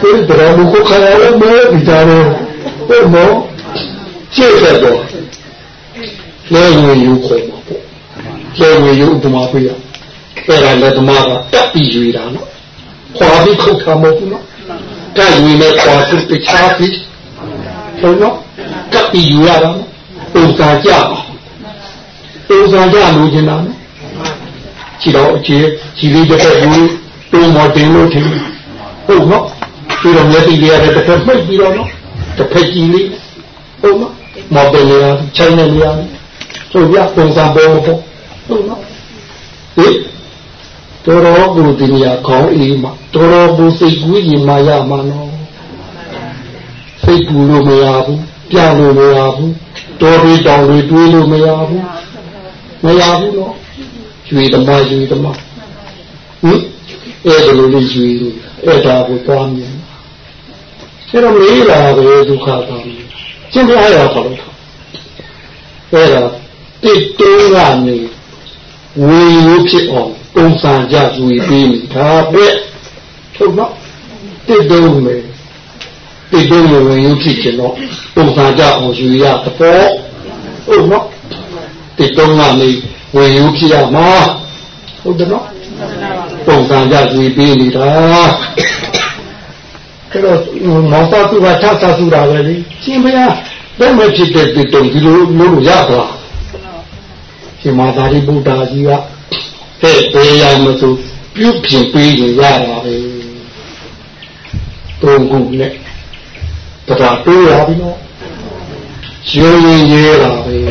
ဒီတရားမှုခိုးဆောင်ရမယ်ဒီကြတော့ဟုတ်မောရှေ့ဆက်တော့လဲဝင်ယူခေါ်မှာပေါ့လဲဝင်ယူဥပမာပေးရအဲ့ဒါလက်သမားကတက်ပြီးယူတာနော်ခွာပြီးခုတ်ထားမဟုတ်ဘူးနော်ကဲယူနေခွာပြီးတခြားပြီးဟုတ်နော်တက်ပြီးယူရတာနော်ပုံစံကြပါ ပုံစံကြလို့ကျင်တာနော်ခြေတော့အခြေခြေလေးတစ်ဖက်ယူတုံးမော်တင်လို့ထင်ဟုတ်နော်ပြီးတော့မျက်စိလေးရတဲ့တစ်ဖက်မှိတ်ပြီးတော့နော်တစ်ဖက်ကြည့်လေးဟုတ်နော်မော်ပင်နေရချိုင်းနေရဆိုပြပုံစံပေါ်ပေါ့ဟုတ်နော်ဟိတော်တော်ကိုဒီနေရာခေါင်းအေးမှာတော်တော်ကိုစိတ်ကူးရင်မာရမှာနော်စိတ်ကူလို့မရဘူးပြလို့မရဘူးတော်တွေတောင်တွေတွေးလို့မရဘူး မရဘူးနော်ရွေသမားရွေသမားဟင်အဲ့ဒါလိုလေးရွေလို့အဲ့ဒါကိုတွားမြင်အဲ့တော့မေးလာပဲဒုက္ခတောင်းရှင်းပြရအောင်ခေါ်လို့အဲ့ဒါတိတိုးကနေဝေရုပ်ဖြစ်အောင်ပုံစံကြယူပြီးဒါပဲထုတ်တော့တိတိုးမယ်တိတိုးဝင်ရုပ်ဖြစ်ခြင်းတော့ပုံစံကြအောင်ယူရတဲ့ပေါ့ဟုတ်နော် တိတိုးကနေဝေရုပ်ဖြစ်ရမှာဟုတ်တယ်နော်ပုံစံကြယူပြီးနေတာအဲ့တော့မောင်သားသူကထပ်ဆူတာပဲလေရှင်ဘုရားဘယ်မှာဖြစ်တဲ့တိတုံဒီလိုလို့လို့ရသွားရှင်မာသာရိပုတ္တရာကြီးကတဲ့ဘေးရမဆိုပြုပြင်ပေးရရတာပဲတုံးခုနဲ့တရားတိုးရပြီနော်ရုံရင်ရဲတာပဲ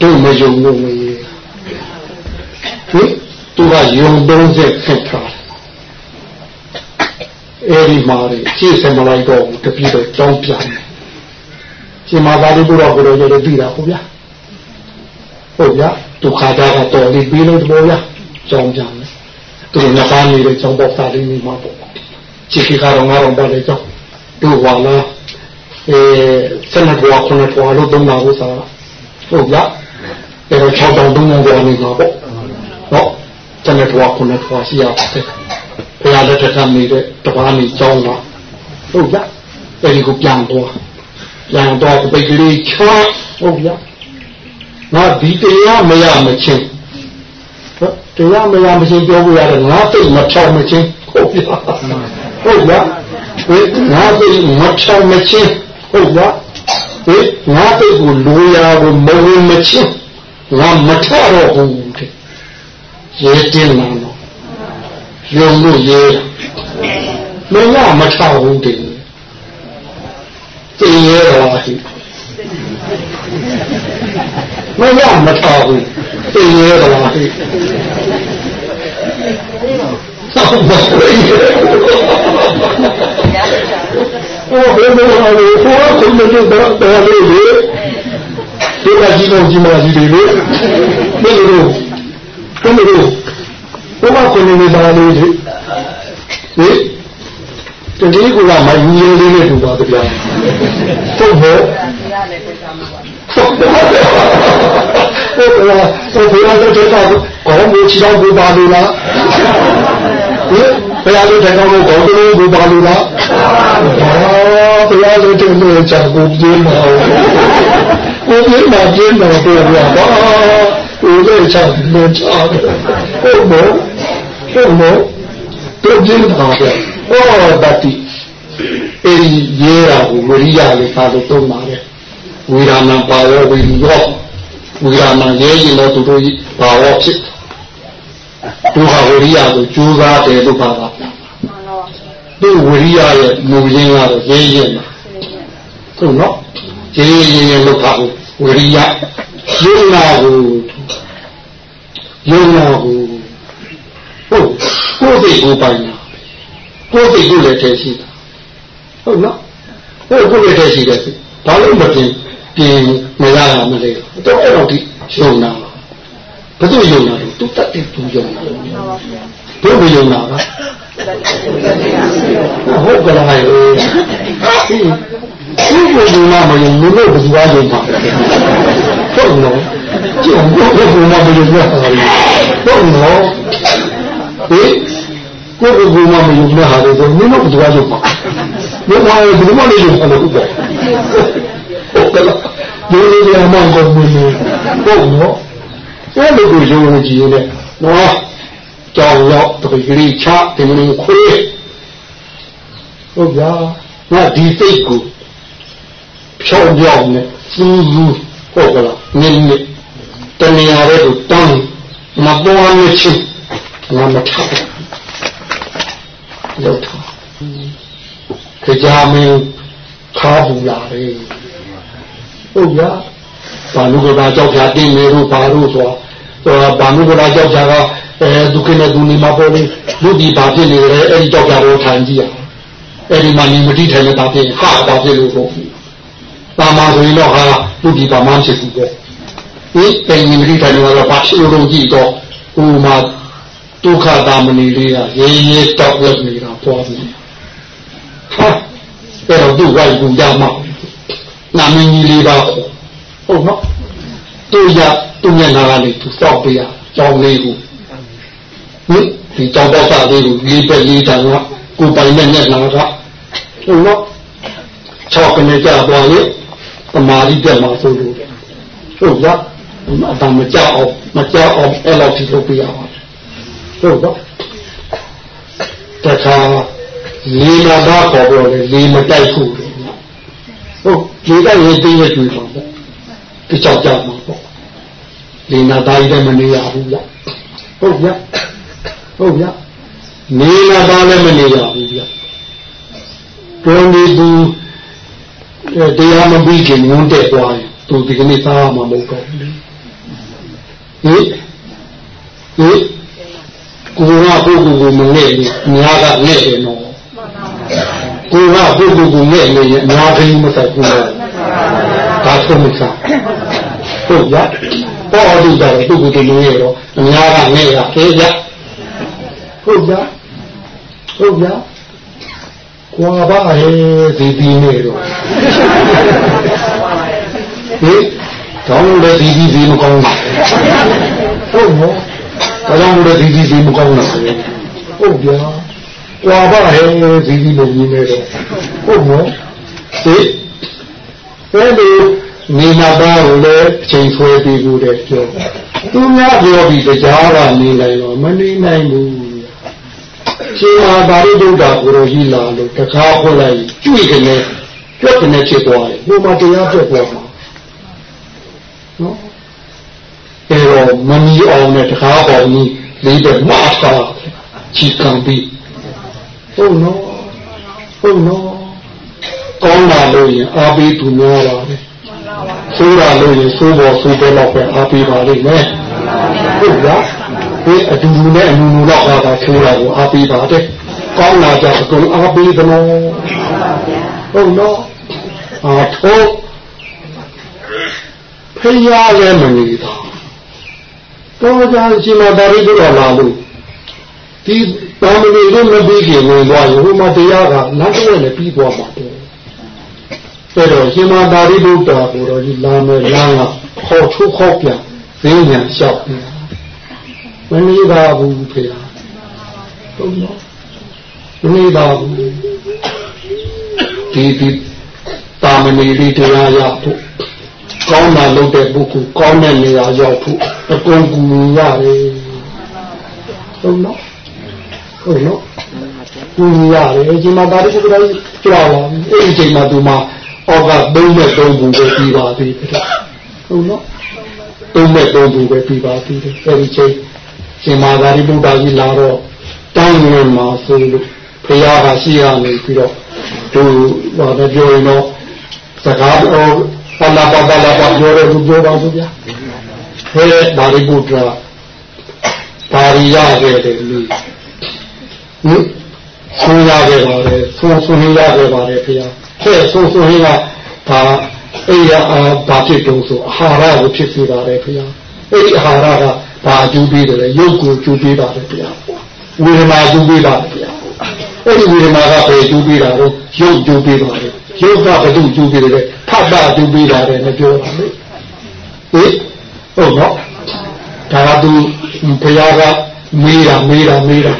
တို့မယုံလို့မရဲဟင်သူကယုံသုံးဆက်ဆက်ထားအဲဒီမှာရှေ့ဆံမလိုက်တော့တပြည့်တော့ကြောင်းပြန်ရှင်မာသာရိပုတ္တရာကိုတော့ရတဲ့ပြီးတာဟုတ်ဗျာဟုတ်ဗျာဒုက္ခတာကတော့လေးပြီးလို့တော့ဗျာကြောင်းပြန်တယ်သူကနှစ်ပါးနေတဲ့ကြောင်းပေါက်သားလေးနေမှာပေါ့ခြေကြီးကတော့ငါတော့ပါလေကြောင်းတို့ဟာလားအဲစနဘွားခုနဘွားလို့သုံးတာကိုစားဟုတ်ဗျာ အဲတော့6တောင်သုံးတောင်ဘွားနေမှာပေါ့နော်စနဘွားခုနဘွားရှိရပါတယ်ဘုရားလက်ထက်ကနေတဲ့တပားနေကြောင်းတော့ဟုတ်ကြအဲဒီကိုပြန်သွားပြန်တော့ပိတ်ကလေးချောဟုတ်ကြငါဒီတရားမရမချင်းဟေတရားမရမချင်းပြောလို့ရတယ်ငါသိမချောင်မချင်းဟုတ်ပြဟုတ်လားဝေငါသိမချောင်မချင်းဟုတ်လားဝေငါသိကိုလိုရာကိုမဝင်မချင်း ငါမထတော့ဘူးတဲ့ရဲတင်းလာတော့ယုံလို့ရဲမင်းကမထဘူးတဲ့သိရဲတော့ဟိမင်းကမထဘူးသိရဲတော့ဟိဆောင်းပါလေဟိုဘယ်လိုလဲဟိုကခုမလို့တော့တော်လေးလေ ဒီကကြီးတော့ကြီးမကြီးတွေလေဘယ်လိုဘယ်လိုဘုရားကိုနေနေတာလေးလေဟင်တတိကူကမယူရင်းလေးနဲ့တူပါဗျာဟုတ်ဟုတ်ဟုတ်ပါဟုတ်ပါဟုတ်ပါတော့တဲ့ကောကောင်းမျိုးချီတော့ဘူပါလို့လားဟင်ဘုရားတို့တဲ့ကောင်းလို့ကောင်းတယ်ဘူပါလို့လားဟာဘုရားတို့တဲ့လို့ချာကိုပြင်းပါ ကိုပြင်းပါပြင်းတော့ပြောပြပါကိုလည်းချာလို့ချာဟုတ်မို့ဟုတ်မို့တို့ပြင်းပါဗျာဟောတတိအဲဒီရေးတာကိုဝရိယလေးပါလို့သုံးပါတယ်ဝိရာမပါရောဝိရောဝိရာမရေးရင်တော့သူတို့ဘာဝဖြစ်ဒုဟာဝရိယကိုကြိုးစားတယ်လို့ပါတာသူဝရိယရဲ့မူရင်းကတော့ရေးရင်ပါဟုတ်နော်ရေးရင်ရင်လို့ပါ ဝရိယယုံနာကိုယုံနာကိုဟုတ်ကိုယ်စိတ်ကိုပိုင်တာကိုယ်စိတ်ကိုလည်းတည်ရှိတာဟုတ်နော်ကိုယ်ကိုယ်လည်းတည်ရှိတယ်ဘာလို့မပြင်ပြင်မရရမလဲတော့အဲ့တော့ဒီယုံနာဘယ်သူယုံနာလဲသူတတ်တယ်သူယုံနာဘုရားယုံနာပါဟုတ်ကဲ့ဟဲ့ ဒီကိုယုံနာမယုံလို့ဘယ်သူကယုံပါဟုတ်နော်ကျုံဘုရားယုံနာမယုံရတာဟုတ်နော်ဟေးကိုယ်ကဘုံမမယုံတဲ့ဟာတွေဆိုမင်းတို့ဘယ်သူကယုံပါဘယ်မှာလဲဘယ်မှာလဲယုံတယ်လို့ပြောဟုတ်ကဲ့ဒီလိုရမှန်းကိုမင်းဟုတ်နော်အဲ့လိုကိုယုံကြည်နေနော်ကြောင်ရောက်တပည့်ကြီးချတင်မင်းခွေးဟုတ်ဗျာငါဒီစိတ်ကို ဖြောင်းပြောင်းနဲ့စူးစူးဟုတ်ကလားနင်းနေတဏှာရဲ့ကိုတောင်းမပေါ်မချင်းငါမထားလောက်ထားကြာမင်းခါဘူးလာတယ်ဟုတ်ဗျာဘာလို့ကဘာကြောက်ကြတင်းနေလို့ဘာလို့ဆိုတော့ဘာလို့ကဘာကြောက်ကြကအဲဒုက္ခနဲ့ဒုနေမှာပေါ်လေလူဒီဘာဖြစ်နေလဲအဲ့ဒီကြောက်ကြတော့ထိုင်ကြည့်ရအဲ့ဒီမှာနေမတိထိုင်နေတာဖြစ်ဟာဘာဖြစ်လို့ပေါ့ တာမဆိုရင်တော့ဟာလူဒီဘာမှဖြစ်ဘူးပေါ့ဒီအဲ့ဒီမတိထိုင်နေတော့ဘာဖြစ်လို့တော့ကြည့်တော့ဟိုမှာဒုက္ခတာမဏီလေးကရေးရေးတောက်လက်နေတာပေါ်ပြီဟာအဲ့တော့သူ့ဝိုက်ကူရမှာနာမည်ကြီးလေးပါဟုတ်နော်သူရသူမျက်နှာကလေးသူစောက်ပေးရကြောင်းလေးကိုဟင်ဒီကြောင်းပေါက်စားလေးကိုလေးပဲလေးတန်ကကိုပိုင်နဲ့မျက်နှာကဟုတ်နော်ချောက်ကနေကြသွားရင် သမာဓိတက်မှာဆိုလို့ဟုတ်ရအတမကြောက်အောင်မကြောက်အောင်အဲ့လိုထိလုပ်ပြရပါဟုတ်တော့တခါလေးနာပါခေါ်တော့လေလေးမတိုက်ဘူးဟုတ်ဒီတိုက်ရေးသိရတွေ့ပါပေါ့ဒီကြောက်ကြမှာပေါ့လေးနာသားကြီးလည်းမနေရဘူးဗျဟုတ်ဗျဟုတ်ဗျနေနာသားလည်းမနေရဘူးဗျတွင်ဒီသူ တရားမပြီးခင်ငုံတက်သွားရင်သူဒီကနေ့သားမှာမဟုတ်တော့ဘူးဟင်ဟင်ကိုကပုဂ္ဂိုလ်ကိုမနဲ့ဘူးအများကနဲ့တယ်နော်ကိုကပုဂ္ဂိုလ်ကိုနဲ့နေရင်အများကြီးမဆိုင်ဘူးနော်ဒါဆုံးမစားဟုတ်ရပေါ်ဒီကြတယ်ပုဂ္ဂိုလ်တွေလို့ရတော့အများကနဲ့ရသေးရဟုတ်ရဟုတ်ရ ကွာပါဟဲ့ဒီဒီနေတော့ဟေးတောင်းလို့ဒီဒီဒီမကောင်းဘူးဟုတ်နော်ဒါကြောင့်လည်းဒီဒီဒီမကောင်းတာဟုတ်ဗျာကွာပါဟဲ့ဒီဒီလိုကြီးနေတော့ဟုတ်နော်ဒီအဲ့လိုနေနာပါကိုလည်းအချိန်ဆွဲပြီးဘူးတဲ့ပြောသူများပြောပြီးတရားကနေနိုင်တော့မနေနိုင်ဘူး ရှင်မာပါရိဒုဒ္ဒကိုရောကြီးလာလို့တကားဖွင့်လိုက်ကျွေကနေကြွက်ကနေဖြစ်သွားတယ်ဘုမတရားပြတ်သွားမှာနော်အဲတော့မမီအောင်နဲ့တကားပေါင်းကြီးလေးတဲ့မှားတာချီကံပြီးဟုတ်နော်ဟုတ်နော်ကောင်းလာလို့ရင်အားပေးသူများပါပဲဆိုးရလို့ရင်ဆိုးပေါ်ဆိုးပေါ်တော့ပဲအားပေးပါလိမ့်မယ်ဟုတ်လား ဒီအတူတူနဲ့အနူနူတော့ပါဆိုးရကိုအားပေးပါတဲ့ကောင်းလာကြအကုန်အားပေးသလားဟုတ်နော်အာထိုးဖျားလည်းမနေတာတော့ကြာရှင်မဒါရီတို့လာလို့ဒီဘာမလို့မပြီးခင်ဝင်သွားရင်ဟိုမှာတရားကနောက်တစ်ရက်လည်းပြီးသွားမှာတယ်အဲ့တော့ရှင်မသာရိပုတ္တရာကိုတော့ဒီလာမယ်လမ်းကခေါ်ထုတ်ခေါ်ပြဈေးညာလျှောက်နေတာ မနေပါဘူးဖေဟာဟုတ်နော်မနေပါဘူးဒီဒီတာမဏေလေးတရားရဖို့ကောင်းတာလုပ်တဲ့ပုဂ္ဂိုလ်ကောင်းတဲ့နေရာရောက်ဖို့အကုန်ကူရတယ်ဟုတ်နော်ဟုတ်နော်ကူရတယ်အချိန်မှာဒါတခုတည်းကြောက်လာအဲ့ဒီအချိန်မှာသူမှအောက်ကသုံးမဲ့သုံးဘူးပဲပြီးပါသေးတယ်ဟုတ်နော်သုံးမဲ့သုံးဘူးပဲပြီးပါသေးတယ်အဲ့ဒီချိန် ရှင်မာသာရိပုတ္တကြီးလာတော့တောင်းနေမှာဆိုလို့ဖရာကရှိရနေပြီးတော့သူဟောတယ်ပြောရင်တော့စကားတော့ပလာပပလာပပြောတယ်သူပြောပါဆိုဗျာဟဲ့ဒါရိပုတ္တရာပါရိယခဲ့တယ်လူဟင်ဆိုရခဲ့ပါလေဆိုဆိုရခဲ့ပါလေဖရာဟဲ့ဆိုဆိုရင်ကဒါအဲ့ရအာဘာဖြစ်တုံးဆိုအာဟာရကိုဖြစ်စေပါတယ်ခင်ဗျာအဲ့ဒီအာဟာရက ဘာအကျိုးပေးတယ်လဲရုပ်ကိုကျိုးပေးပါတယ်ခင်ဗျာဝေဒနာကျိုးပေးပါတယ်ခင်ဗျာအဲ့ဒီဝေဒနာကဘယ်ကျိုးပေးတာလဲရုပ်ကျိုးပေးပါတယ်ရုပ်ကဘယ်သူကျိုးပေးတယ်လဲဖတ်တာကျိုးပေးတာတယ်မပြောပါနဲ့ဟေးဟုတ်တော့ဒါကသူဘုရားကမေးတာမေးတာမေးတာ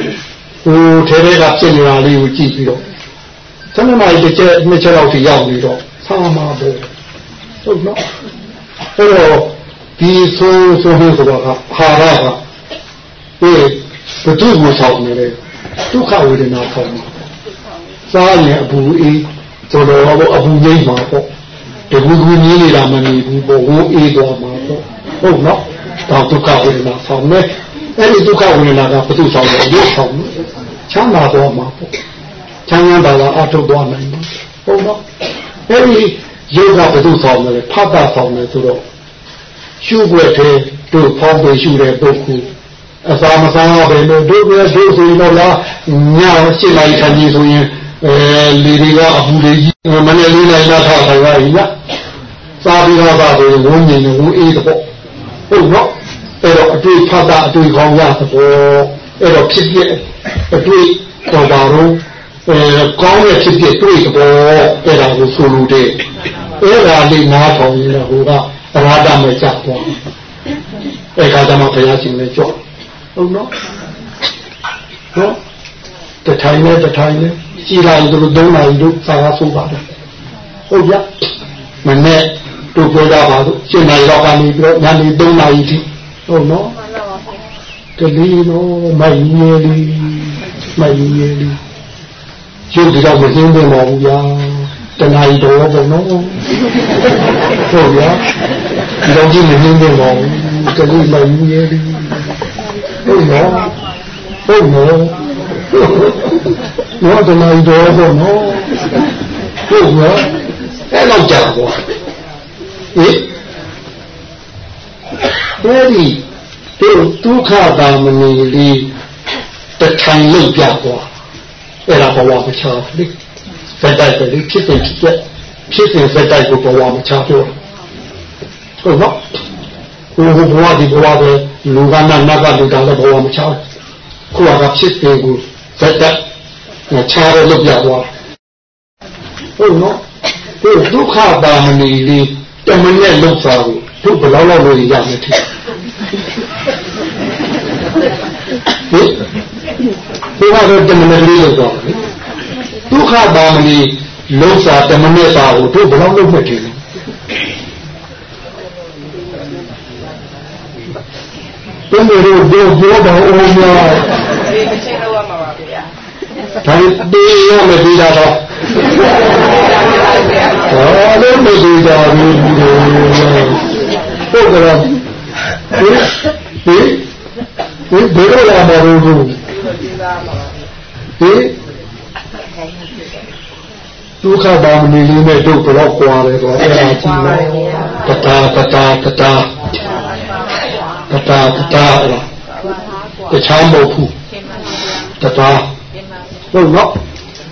ဟိုထဲထဲကဖြစ်နေတာလေးကိုကြည့်ပြီးတော့ဆန္ဒမိုင်တစ်ချက်နှစ်ချက်လောက်ထိရောက်နေတော့ဆာမှာပေါ့ဟုတ်နော်အဲ့တော့ ဒီဆိုဆိုဟိုဆိုတာကဟာရကအေးဘုသူ့ကိုဆောက်နေတယ်ဒုက္ခဝေဒနာဆောက်မှာစားရင်အပူအေးဆိုတော့အပူငိမ့်မှာပေါ့တကူကူကြီးနေတာမနေဘူးပေါ့ဟိုအေးသွားမှာပေါ့ဟုတ်နော်ဒါဒုက္ခဝေဒနာဆောက်မယ်အဲ့ဒီဒုက္ခဝေဒနာကဘုသူ့ဆောက်တယ်ရုပ်ဆောက်မယ်ချမ်းသာသွားမှာပေါ့ချမ်းသာတာအထုတ်သွားနိုင်မှာဟုတ်တော့အဲ့ဒီယောဂဘယ်သူဆောင်လဲဖတ်တာဆောင်လဲဆိုတော့ ရှုွက်တဲ့တို့ဖောင်းပေရှုတဲ့ပုဂ္ဂိုလ်အစာမစားဘယ်လိုတို့ရဲ့တို့ဆိုရင်တော့လားညရှင်းလိုက်ခံကြီးဆိုရင်အဲလေတွေကအပူတွေကြီးမနေ့လေးနိုင်တော့ထားထားရည်ညစားပြီးတော့ပါဆိုရင်ဝန်းမြင်ဝန်းအေးတော့ဟုတ်တော့အဲ့တော့အတွေ့ဖတ်တာအတွေ့ကောင်းရသဘောအဲ့တော့ဖြစ်ဖြစ်အတွေ့ခေါ်ပါတော့အဲကောင်းတဲ့ဖြစ်ဖြစ်တွေ့သဘောအဲ့ဒါကိုဆိုလိုတဲ့အဲ့ဒါလေးနားထောင်ရင်ဟိုက သရတမဲ့ကြသွားအဲ့ဒါကမှဘုရားရှင်လည်းကြောက်ဟုတ်နော်နော်တထိုင်နဲ့တထိုင်နဲ့ကြည်လာရင်တို့သုံးနာရီတို့စာရဆိုပါတယ်ဟုတ်ကြမနဲ့တို့ပြောကြပါလို့ရှင်နာရီတော့ကနေပြီးတော့ညနေ3နာရီထိဟုတ်နော်တလီနော်မိုက်ရည်လေးမိုက်ရည်လေးရုပ်ဒီတော့မသိနေပါဘူးဗျာ တဏှာကြီးတော်ပေါ့နော်ဟုတ်ဗျာဒီတော့ကြည့်မသိနေပါဘူးတတိမိုက်ရည်လေးဟုတ်နော်ဟုတ်နော်နော်တဏှာကြီးတော်ပေါ့နော်ဟုတ်နော်အဲ့တော့ကြာပေါ့ဟင်အဲဒီတို့ဒုက္ခတာမဏီလေးတထိုင်လောက်ပြသွားအဲ့ဒါဘဝမချလေ စက်တိုက်ပဲလေဖြစ်တဲ့ဖြစ်တဲ့ဖြစ်စဉ်စက်တိုက်ကိုဘဝမချပြောဟုတ်နော်ဟိုဘဝဒီဘဝပဲလူကနာနတ်ကလူတာလည်းဘဝမချခုကဖြစ်တဲ့ကိုစက်တိုက်ချရလို့ပြသွားဟုတ်နော်ဒီဒုက္ခပါမဏီလေးတမနဲ့လောက်စားကိုသူဘယ်လောက်လောက်လို့ရမယ်ထင်ဟင်ဒီကတော့တမနဲ့လေးလောက်တော့ ဒုက္ခပါမဏီလောက်စားတမနဲ့ပါကိုသူဘယ်လောက်လောက်မှထင်လဲဟင်းမေတို့ပြောပြောပါဦးများဒီမချင်းလောက်ရမှာပါဗျာဒါတေးရမသေးတာတော့ဟောလည်းမသေးတာဘူးဟုတ်ကဲ့ဟင်ဟင်ဟင်ဘယ်လိုလာမှာလို့ဟင် ဒုက္ခပါမနေလေးနဲ့တို့တော့ကြွားတယ်တော့အဲ့ဒါကြည့်နော်တတာတတာတတာတတာတတာတခြားမဟုတ်ဘူးတတာဟုတ်နော်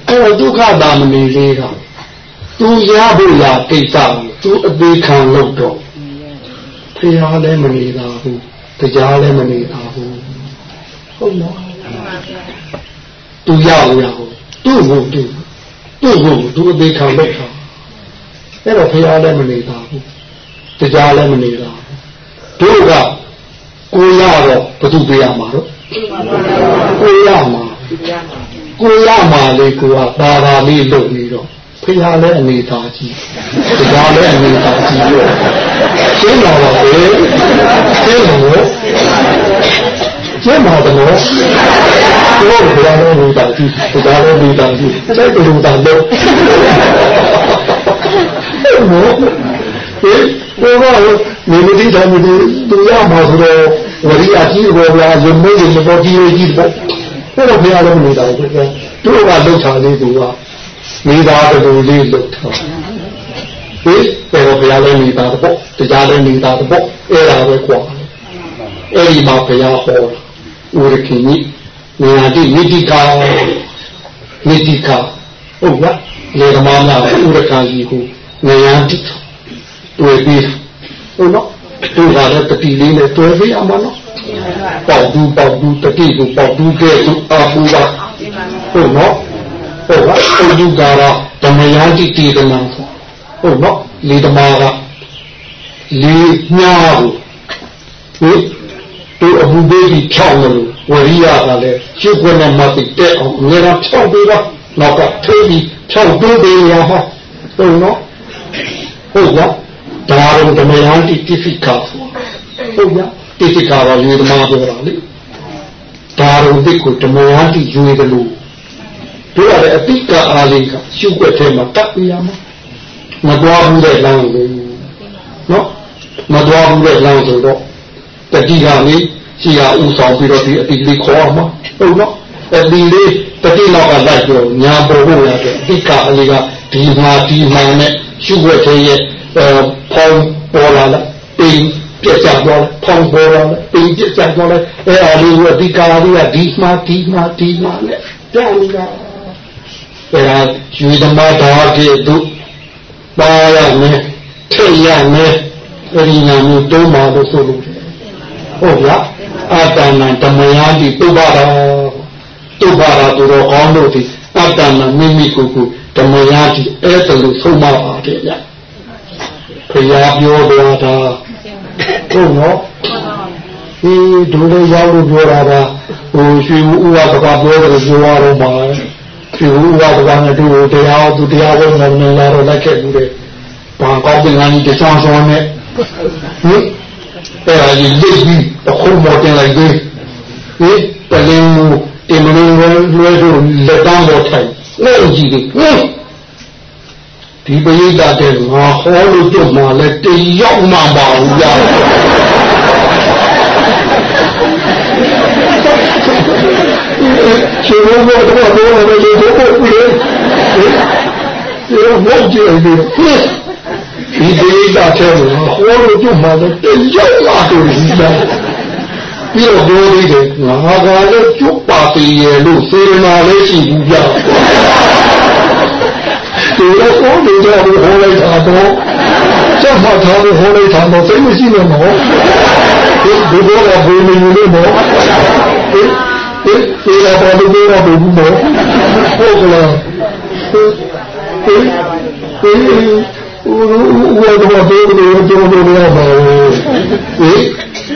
အဲ့တော့ဒုက္ခပါမနေလေးကသူရဖို့ရာကိစ္စသူအသေးခံလို့တော့ဖျားလည်းမနေတာဘူးတရားလည်းမနေတာဘူးဟုတ်လားသူရအောင်ရအောင်သူ့ကိုသူ သူ့ကိုသူအသေးခံလို့ထားအဲ့တော့ဖျားလည်းမနေတာဘူးတရားလည်းမနေတာဘူးတို့ကကိုရတော့ဘသူပေးရမှာတော့ကိုရမှာကိုရမှာလေကိုကဘာသာလေးလုပ်နေတော့ဖះလည်းအနေသာကြီးတရားလည်းအနေသာကြီးလို့ရှင်းပါပါလေရှင်းလို့ ရှင်းပါတော့ဘုရားဘုရားလည်းအနေသာကြီးတရားလည်းအနေသာကြီးစိတ်တူတာလို့ဟင်ဘုရားမြေမတိတော်မူသူရမှာဆိုတော့ဝရိယကြီးဘောဗျာရုံမိုးတွေမပေါ်ကြီးကြီးပေါ့ဘုရားဘုရားလည်းအနေသာကြီးသူကလှုပ်ချလေးသူကမိသားတူလေးလို့ထားဟိပေတော့ဘုရားလည်းမိသားတော့တရားလည်းမိသားတော့အဲ့ဒါပဲကွာအဲ့ဒီမှာဘုရားဟော ဥရခင်ကြီးနေရာတိမိတိကာမိတိကာဟုတ်လားလေကမားများဥရခံကြီးကိုနေရာတိတွေ့ပြီးဟုတ်နော်သူကလည်းတတိလေးနဲ့တွေ့ပြရမှာနော်ပေါတူပေါတူတတိကိုပေါတူကဲသူအပူပါဟုတ်နော်ဟုတ်ပါဥဒ္ဒကာရဓမ္မယာတိတေသနာဟုတ်နော်လေဓမာကလေညာကိုဟိတို့ အမှုပေးပြီးဖြောင်းလို့ဝရိယကလည်းရှုပ်ွက်နဲ့မသိတဲ့အောင်ငါကဖြောင်းပေးပါနောက်ကထေးပြီးဖြောင်းပေးပေးရမှာဟုတ်နော်ဟုတ်ပါဒါရုံဓမ္မယာတိတိဖိကာဟုတ်ပါတိဖိကာကရေဓမာပြောတာလေဒါရုံဒီကိုဓမ္မယာတိယူတယ်လို့တို့ရတယ်အတိကအားလေးကရှုွက်ထဲမှာတတ်ပြရမှာမတော်ဘူးတဲ့လမ်းလို့နော်မတော်ဘူးတဲ့လမ်းဆိုတော့ တတိကနေရှိရဥဆောင်ပြီးတော့ဒီအတိလေးခေါ်အောင်ဟုတ်နော်အတိလေးတတိနောက်ကလိုက်ပြီးတော့ညာပေါ်ဖို့ရတဲ့အတိကအလေးကဒီမှာဒီမှာနဲ့ရှုွက်ထဲရဲ့ဖောင်းပေါ်လာလားပိန်ပြက်ကြတော့ဖောင်းပေါ်လာလားပိန်ပြက်ကြတော့လဲအဲအားလေးကအတိကလေးကဒီမှာဒီမှာဒီမှာနဲ့တောင်းနေတာအဲဒါယူသမဓာတိတုပါရမယ်ထိရမယ်အရိနာမျိုးတုံးပါလို့ဆိုလို့ ဟုတ်ဗျာအတ္တနာဓမ္မယာတိတုပါရတုပါရသူတော်ကောင်းတို့ဒီအတ္တနာမိမိကိုယ်ကိုဓမ္မယာတိအဲ့ဒါလို့ဆုံးမပါတယ်ဗျာဖရာပြောတော်တာဟုတ်နော်ဒီဒုလေးရောက်လို့ပြောတာပါဟိုရွှေဦးဥပဒကပြောတယ်ပြောရတော့ပါဒီဥပဒကနဲ့သူတရားသူတရားဝဲနေနေလာတော့လက်ခဲ့ဘူးတဲ့ဘာကောင်းပင်ကကြီးတချောင်းချောင်းနဲ့ဟင် အဲ့ဒါကြီးလိတ်ပြီးအခုမော်တင်လိုက်သေးဟင်ပလင်းမူတင်မလို့လွဲလို့လက်တန်းပေါ်ထိုင်နဲ့ကြည့်ဟင်ဒီပရိသတ်တဲ့ငါဟောလို့ကြုံမှလဲတရောက်မှပါဘူးကြာရှင်ဘုရားတော့တော့လည်းဒီဘုရားကိုလေဒီဘုရားကြည့်နေ ဒီဒိဋ္ဌာထဲမှာဟောလို့ကြမှာတော့တရောက်လာတော့ဒီလားပြီးတော့ပြောသေးတယ်ငါကလည်းကျုပ်ပါသေးရဲ့လို့စေရနာလေးရှိဘူးပြဒီလိုဟောနေတော့ဟောလိုက်တာတော့ကျမထားလို့ဟောလိုက်တာတော့သိမရှိနဲ့နော်ဒီဘုရားဘယ်လိုလဲနော်ဟင်ဒီလာပေါ်လို့ပြောတော့ဘူးမောဟုတ်ကလားဟင် ဟင်ဟင်ဝေတော့ဘယ်လိုပြောလို့ရမှာလဲဟင်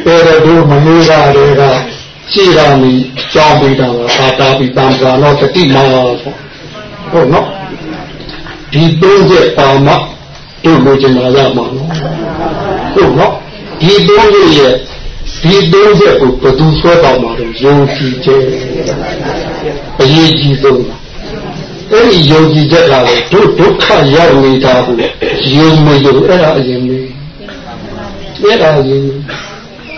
အဲ့ဒါတို့မမေးတာတွေကရှိတာမီကြောင်းပေးတာပါသာတာပြီးတံခါတော့တတိမာဟုတ်နော်ဒီသုံးချက်ပါမတို့လိုချင်လာရမှာနော်ဟုတ်နော်ဒီသုံးချက်ရဲ့ဒီသုံးချက်ကိုဘယ်သူဆွဲတော်မှာတော့ယုံကြည်ခြင်းအရေးကြီးဆုံးပါ အဲ့ဒီယုံကြည်ချက်ကလည်းဒုဒုက္ခရောက်နေတာကိုယုံမယုံအဲ့ဒါအရင်လေးအဲ့ဒါအရင်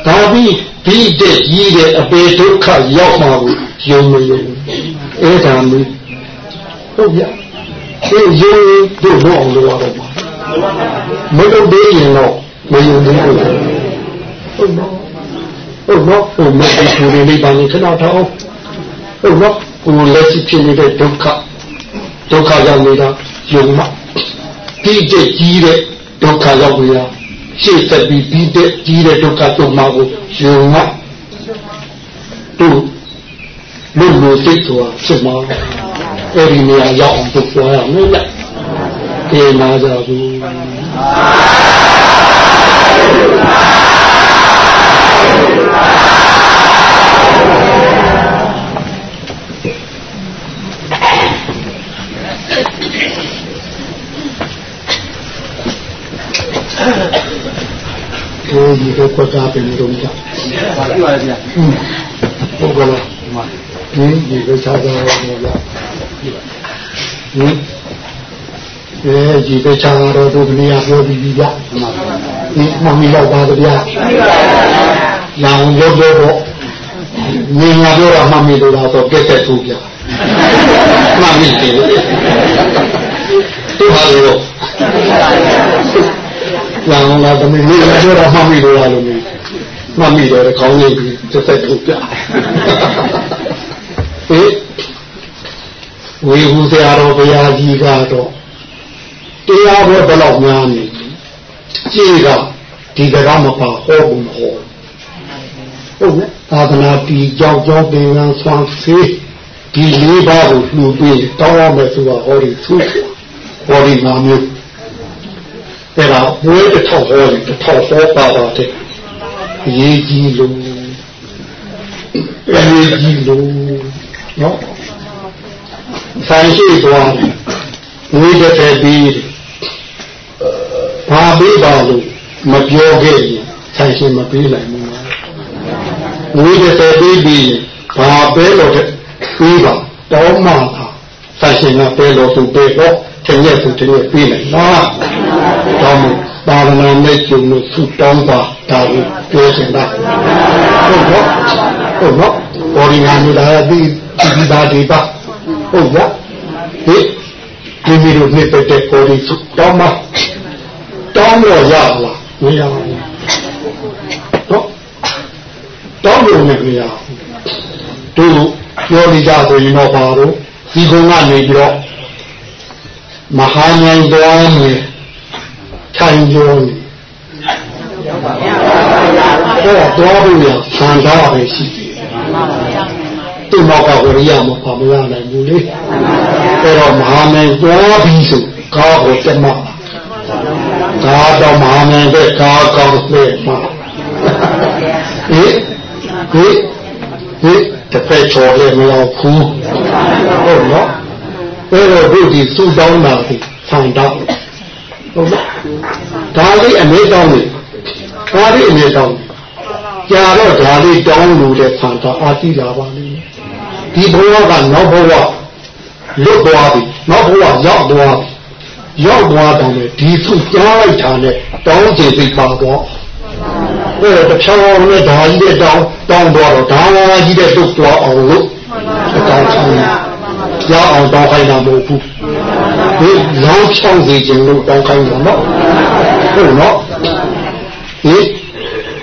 ဒါပြီးဒီတဲ့ကြီးတဲ့အပေဒုက္ခရောက်မှာကိုယုံမယုံအဲ့ဒါမျိုးဟုတ်ပြဒီယုံတို့ဘောအောင်လို့ရတော့မှာမလုပ်သေးရင်တော့မယုံဘူးဟုတ်နော်ဟုတ်နော်ဟိုမသိဘူးလေးပါနေခဏတော့ဟုတ်နော်ဟိုလက်ရှိဖြစ်နေတဲ့ဒုက္ခ ဒုက္ခရောက်နေတာယုံမှဒီတဲ့ကြီးတဲ့ဒုက္ခရောက်နေတာရှေ့ဆက်ပြီးဒီတဲ့ကြီးတဲ့ဒုက္ခတုံမှာကိုယုံမှတို့လူလူစိတ်ဆိုတာဖြစ်မှာအဲ့ဒီနေရာရောက်အောင်ပုတ်သွားရမယ်လေကေနာကြဘူး ကိုဒီတော့ကွက်တာပြင်လို့ကြ။ပါပါဗျာ။ဟုတ်ကဲ့လား။ဒီဒီကစားတော့ဗျာ။ဟင်အဲဒီကစားတော့ဒုက္ခနေရပြောပြီးပြီဗျာ။ဒီမမီတော့ပါဗျာ။လောင်ရုပ်တော့ငင်ညာပြောတာမှမီလို့တော့ပြက်သက်သူဗျာ။မှမီတယ်။ဒီဟာလို့ လောင်လာသမီးလေးပြောတာမှတ်မိလို့လားလို့မှတ်မိတယ်ခေါင်းလေးပြီးတစ်သက်ထုတ်ပြဟေးဝေဟုဆရာတော်ဘုရားကြီးကတော့တရားဘောဘယ်လောက်များနေကြည်ကဒီကတော့မပါဟောဘူးမဟောဟုတ်နဲ့သာသနာတီကြောက်ကြောက်ပင်ကဆွမ်းဖေးဒီလေးပါးကိုလှူပြီးတောင်းရမယ်ဆိုတာဟောဒီသူဟောဒီငါမျိုး အဲ့ဒါဝဲတစ်ထောက်ဟောတယ်တစ်ထောက်ဟောပါပါတယ်အရေးကြီးလို့အရေးကြီးလို့နော်ဆိုင်ရှိသွားဝိဒတဲ့ပြီးဘာပေးပါလို့မပြောခဲ့ရင်ဆိုင်ရှိမပေးနိုင်ဘူးဝိဒတဲ့ပြီးပြီးဘာပဲလို့တဲ့ပြီးပါတောင်းမှသာဆိုင်ရှိကပဲလို့သူပဲတော့တည့်ရက်သူတည့်ရက်ပြီးနိုင်လား တောင်းမှုပါရဏမဲ့ကျုံလို့ဆုတောင်းပါဒါကိုပြောစင်တာဟုတ်တော့ဟုတ်တော့ဘောရီနာနေတာဒီဒီပါဒီပါဟုတ်ရဟိဒီမီတို့နှစ်တဲ့ဘောရီဆုတောင်းပါတောင်းတော့ရလားမရဘူးတော့တောင်းလို့မရဘူးတို့ပြောနေကြဆိုရင်တော့ပါတော့ဒီကုန်းကနေပြီးတော့မဟာမြိုင်တော်နေ ထိုင်ကြောနေအဲ့တော့တော်ဘူးရဆန္ဒပဲရှိတယ်ဒီမောက်ကဝရိယမပါမရနိုင်ဘူးလေအဲ့တော့မဟာမြိုင်တော်ပြီးဆိုကားကိုတက်မှာကားတော့မဟာမြိုင်တဲ့ကားကောင်းတဲ့မှာဟိဟိဟိတစ်ဖက်ချော်လည်းမလောက်ဘူးဟုတ်နော်အဲ့တော့ဘုရားစူတောင်းတာဒီဆန္ဒ ဟုတ်လားဒါလေးအမေတောင်းနေဒါလေးအမေတောင်းကြာတော့ဒါလေးတောင်းလို့တဲ့ဆန္ဒအာတိလာပါလိမ့်ဒီဘဝကနောက်ဘဝလွတ်သွားပြီနောက်ဘဝရောက်သွားပြီရောက်သွားတယ်လေဒီသူကြားလိုက်တာနဲ့တောင်းကြပြီပါတော့အဲ့တော့တခြားနဲ့ဒါကြီးတဲ့တောင်းတောင်းတော့ဒါကြီးတဲ့တုတ်သွားအောင်လို့တောင်းချင်ရအောင်တောင်းခိုင်းတာမဟုတ်ဘူး ဒီလောင်းချောင်းစီခြင်းလို့တောင်းခိုင်းတာနော်ဟုတ်နော်ဟိ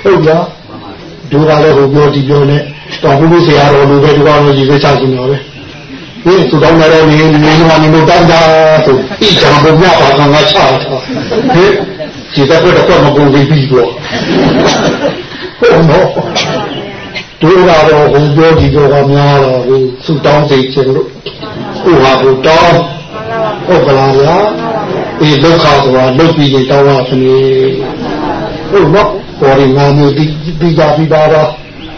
ဟုတ်လားဒူလာလည်းဟိုပြောဒီပြောနဲ့တော်ဘူးဆရာတော်လူပဲဒီကောင်ကြီးပဲချခြင်းတော့ပဲဒီသူတောင်းရတဲ့နေနေနေနေလို့တောင်းတာဆိုဣချံဘုရားပါကငါချတာဟိဒီတော့တော့မကုန်ပြီပြီးတော့ဟုတ်နော်ဒုရတော်ဟိုပြောဒီပြောကများတော့ဟိုသူတောင်းသိခြင်းလို့ဟိုဟာဟိုတောင်း ဟုတ်ကလားဗျာဒီဒုက္ခဆိုတာလုတ်ပြီးတောင်းရခဏဟုတ်နော်ပေါ်ရင်ငါမျိုးဒီပြီးကြပြီးပါတော့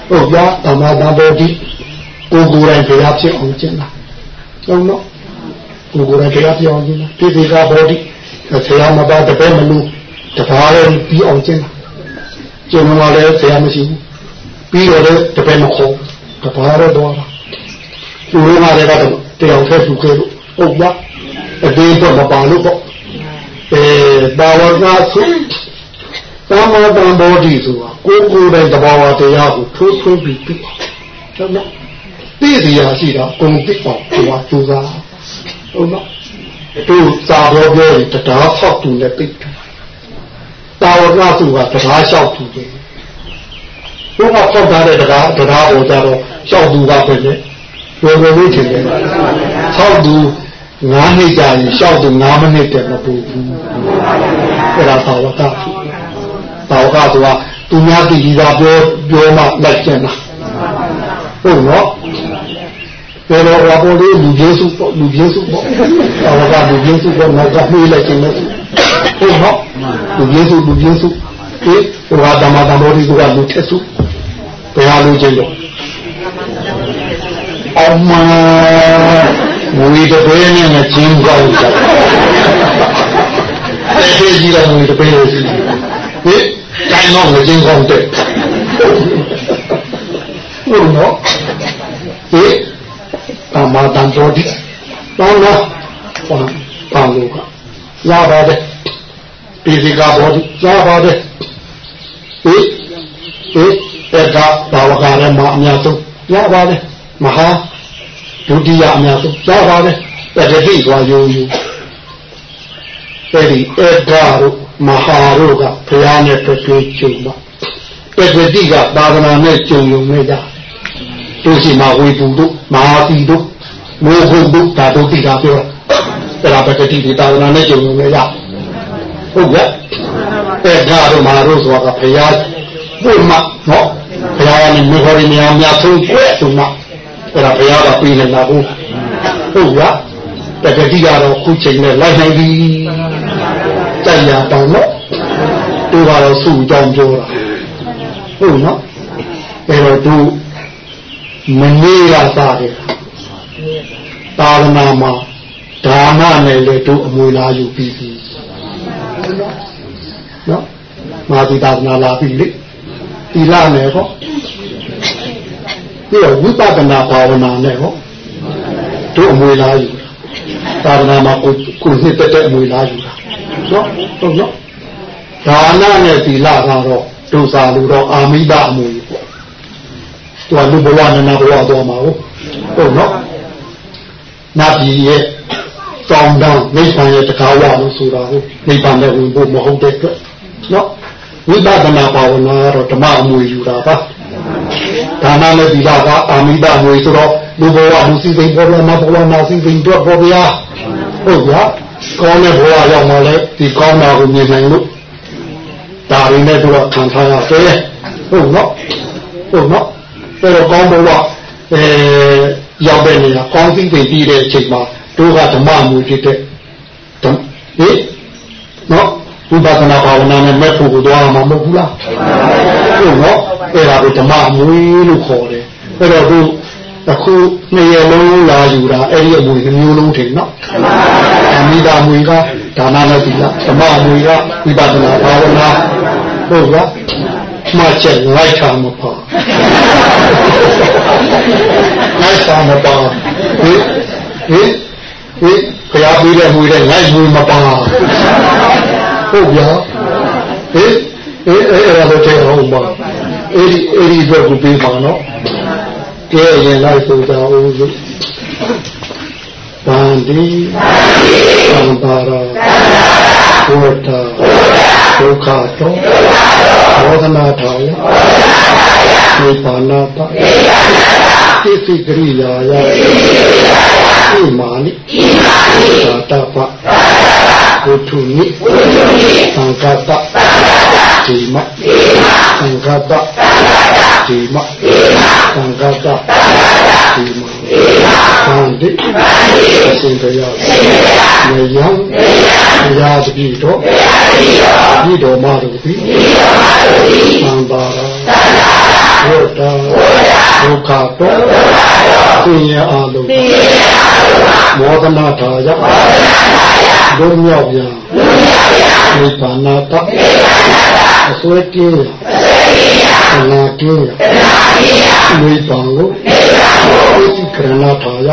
ဟုတ်ဗျာအမသာတော်ဒီကိုကိုယ်တိုင်တရားဖြစ်အောင်ကျင့်တာဟုတ်နော်ကိုကိုယ်တိုင်တရားဖြစ်အောင်ကျင့်တာဒီဒီကဘောဒီဆရာမပါတပည့်မလို့တပါးလည်းပြီးအောင်ကျင့်တာကျင့်မှလည်းဆရာမရှိဘူးပြီးတော့လည်းတပည့်မခေါ်တပါးတော့တော့လူတွေမှာလည်းကတော့တယောက်တည်းသူခဲ့လို့ဟုတ်ပါ အတေးတော့မပါလို့ပေါ့အဲဘာဝကဆုသမ္မာတံဘောဓိဆိုတာကိုယ်ကိုယ်တိုင်တဘာဝတရားကိုထိုးထွင်းပြီးပြီးဟုတ်နော်သိစီရာရှိတာဂုံသိအောင်ဟိုကကြိုးစားဟုတ်နော်တို့သာပြောပြောရင်တရားဖောက်သူနဲ့သိတယ်တာဝကစုကတရားလျှောက်သူတယ်ဘုရားဖောက်ထားတဲ့တရားတရားဟောကြတော့လျှောက်သူကပဲလေဘယ်လိုလုပ်ချင်လဲဖောက်သူ 9နှစ်ကြာရင်လျှောက်သူ9မိနစ်တည်းမပူဘူးအဲ့ဒါတာဝကစုတာဝကဆိုတာသူများတည်ကြီးသာပြောပြောမှလိုက်ကျင်တာဟုတ်နော်ဘယ်လိုဝါပေါ်လေးလူကြီးစုပေါ့လူကြီးစုပေါ့တာဝကလူကြီးစုပေါ့နောက်ကပြေးလိုက်ကျင်လို့ဟုတ်နော်လူကြီးစုလူကြီးစုဒီဘုရားဓမ္မဓမ္မောဒီကလူထက်စုဘယ်ဟာလူချင်းတော့အမ မူရီတပည့်နဲ့ငချင်းကောင်းကြတယ်တဲ့ကြီးတော်မူရီတပည့်လို့ရှိတယ်ဟိတိုင်းတော့ငချင်းကောင်းတဲ့ဟုတ်နော်ဟိဓမ္မတန်တော်ဒီတော့နော်ဘာဘာလို့ကရပါတယ်ပိစိကဘောဒီရပါတယ်ဟိဟိအဲ့ဒါဘာဝကလည်းမအများဆုံးရပါတယ်မဟာ ဒုတိယအများဆုံးရပါတယ်တတိသွားယုံယူအဲ့ဒီအဲ့ဒါတို့မဟာတို့ကဘုရားနဲ့တွေ့တွေ့ကြုံပါတတိကသာသနာနဲ့ကြုံယုံနေကြတို့ရှိမှာဝေဘူးတို့မဟာတိတို့မိုးခုတို့ဒါတို့တိတာပြောအဲ့ဒါပတ္တိဒီသာသနာနဲ့ကြုံယုံနေကြဟုတ်ကဲ့အဲ့ဒါတို့မာတို့ဆိုတာကဘုရားဘုမနော်ဘုရားကမြေခေါ်ရများများဆုံးကွဲဆိုမှ အဲ့ဒါဘုရားကပြည်နေတာဟုတ်ဟုတ်ကဲ့တကတိကတော့ခုချိန်နဲ့လိုက်နိုင်ပြီကြိုက်ရတောင်းတော့သူကတော့စုကြောင်းပြောတာဟုတ်နော်အဲ့တော့သူမနေ့ကစားတယ်သာသနာမှာဒါနနဲ့လေတို့အမွေလာယူပြီးပြီနော်မာသီသာသနာလာပြီလေတီလာနဲ့ဟော ပြီးတော့ဝိပဿနာဘာဝနာနဲ့ဟောတို့အမွေလာယူသာသနာမှာကိုကိုနှစ်သက်တဲ့အမွေလာယူတာနော်ဟုတ်နော်ဒါနနဲ့သီလကတော့ဒုစာလူတော့အာမိဒအမွေပေါ့သူကလူဘဝနနာဘဝသွားမှာဟုတ်ဟုတ်နော်နတ်ပြည်ရဲ့တောင်းတန်းနိဗ္ဗာန်ရဲ့တကားဝလို့ဆိုတာဟုတ်နိဗ္ဗာန်နဲ့ဝင်ဖို့မဟုတ်တဲ့အတွက်နော်ဝိပဿနာဘာဝနာတော့ဓမ္မအမွေယူတာပါ ဒါနနဲ့သီလကအာမိဒအမွေဆိုတော့လူဘဝလူစည်းစိမ်ပေါ်လာမှာပေါ်လာမှာစည်းစိမ်တော့ပေါ်ပြားဟုတ်ဗျာကောင်းတဲ့ဘဝရောက်မှလည်းဒီကောင်းတာကိုမြင်နိုင်လို့ဒါရင်းနဲ့တော့ခံထားရတယ်ဟုတ်နော်ဟုတ်နော်အဲ့တော့ကောင်းဘဝအဲရောက်တဲ့နေရာကောင်းစည်းစိမ်ပြီးတဲ့အချိန်မှာတို့ကဓမ္မမူဖြစ်တဲ့ဟိနော်ဝိပဿနာဘာဝနာနဲ့မဲ့ဖို့ကိုသွားမှာမဟုတ်ဘူးလားဟုတ်နော် အဲ့ဒါကိုဓမ္မမူလို့ခေါ်တယ်အဲ့တော့သူအခုနှစ်ရလုံးလာယူတာအဲ့ဒီအမွေမျိုးလုံးထင်နော်အမိတာမွေကဒါနနဲ့ဒီလားဓမ္မမွေကဝိပဿနာဘာဝနာဟုတ်ကဲ့မှတ်ချက်လိုက်တာမပါလိုက်တာမပါဟိဟိဟိဘုရားပြီးတဲ့မွေတဲ့လိုက်မွေမပါဟုတ်ဗျာဟိအေးအဲ့ဒါတော့တဲ့ဟုတ်ပါ အဲ့ဒီအဲ့ဒီအတွက်ကိုပြီးပါနော်ကဲရင်လိုက်ဆိုကြအောင်လို့ဗန္တိသံပါရဘုဒ္ဓဒုက္ခတောဘောဓနာထောင်နိဗ္ဗာန်တသိသိကရိယာယဣမာနိသာတပဘုထုနိသံဃတ ဒီမသံဃတဒီမသံဃတဒီမသံတိအရှင်ဘုရားနေယံဘုရားတပိတော်ဒီတော်မတော်ပြီသံပါရဝတ္တဒုက္ခတောသိရအားလုံးမောဒနာထာယဒုမြောက်ရာနိဗ္ဗာန်တ အစွဲကင်းရာနာကင်းရနိဗ္ဗာန်ကိုနိဗ္ဗာန်ကိုသိကရဏထာယ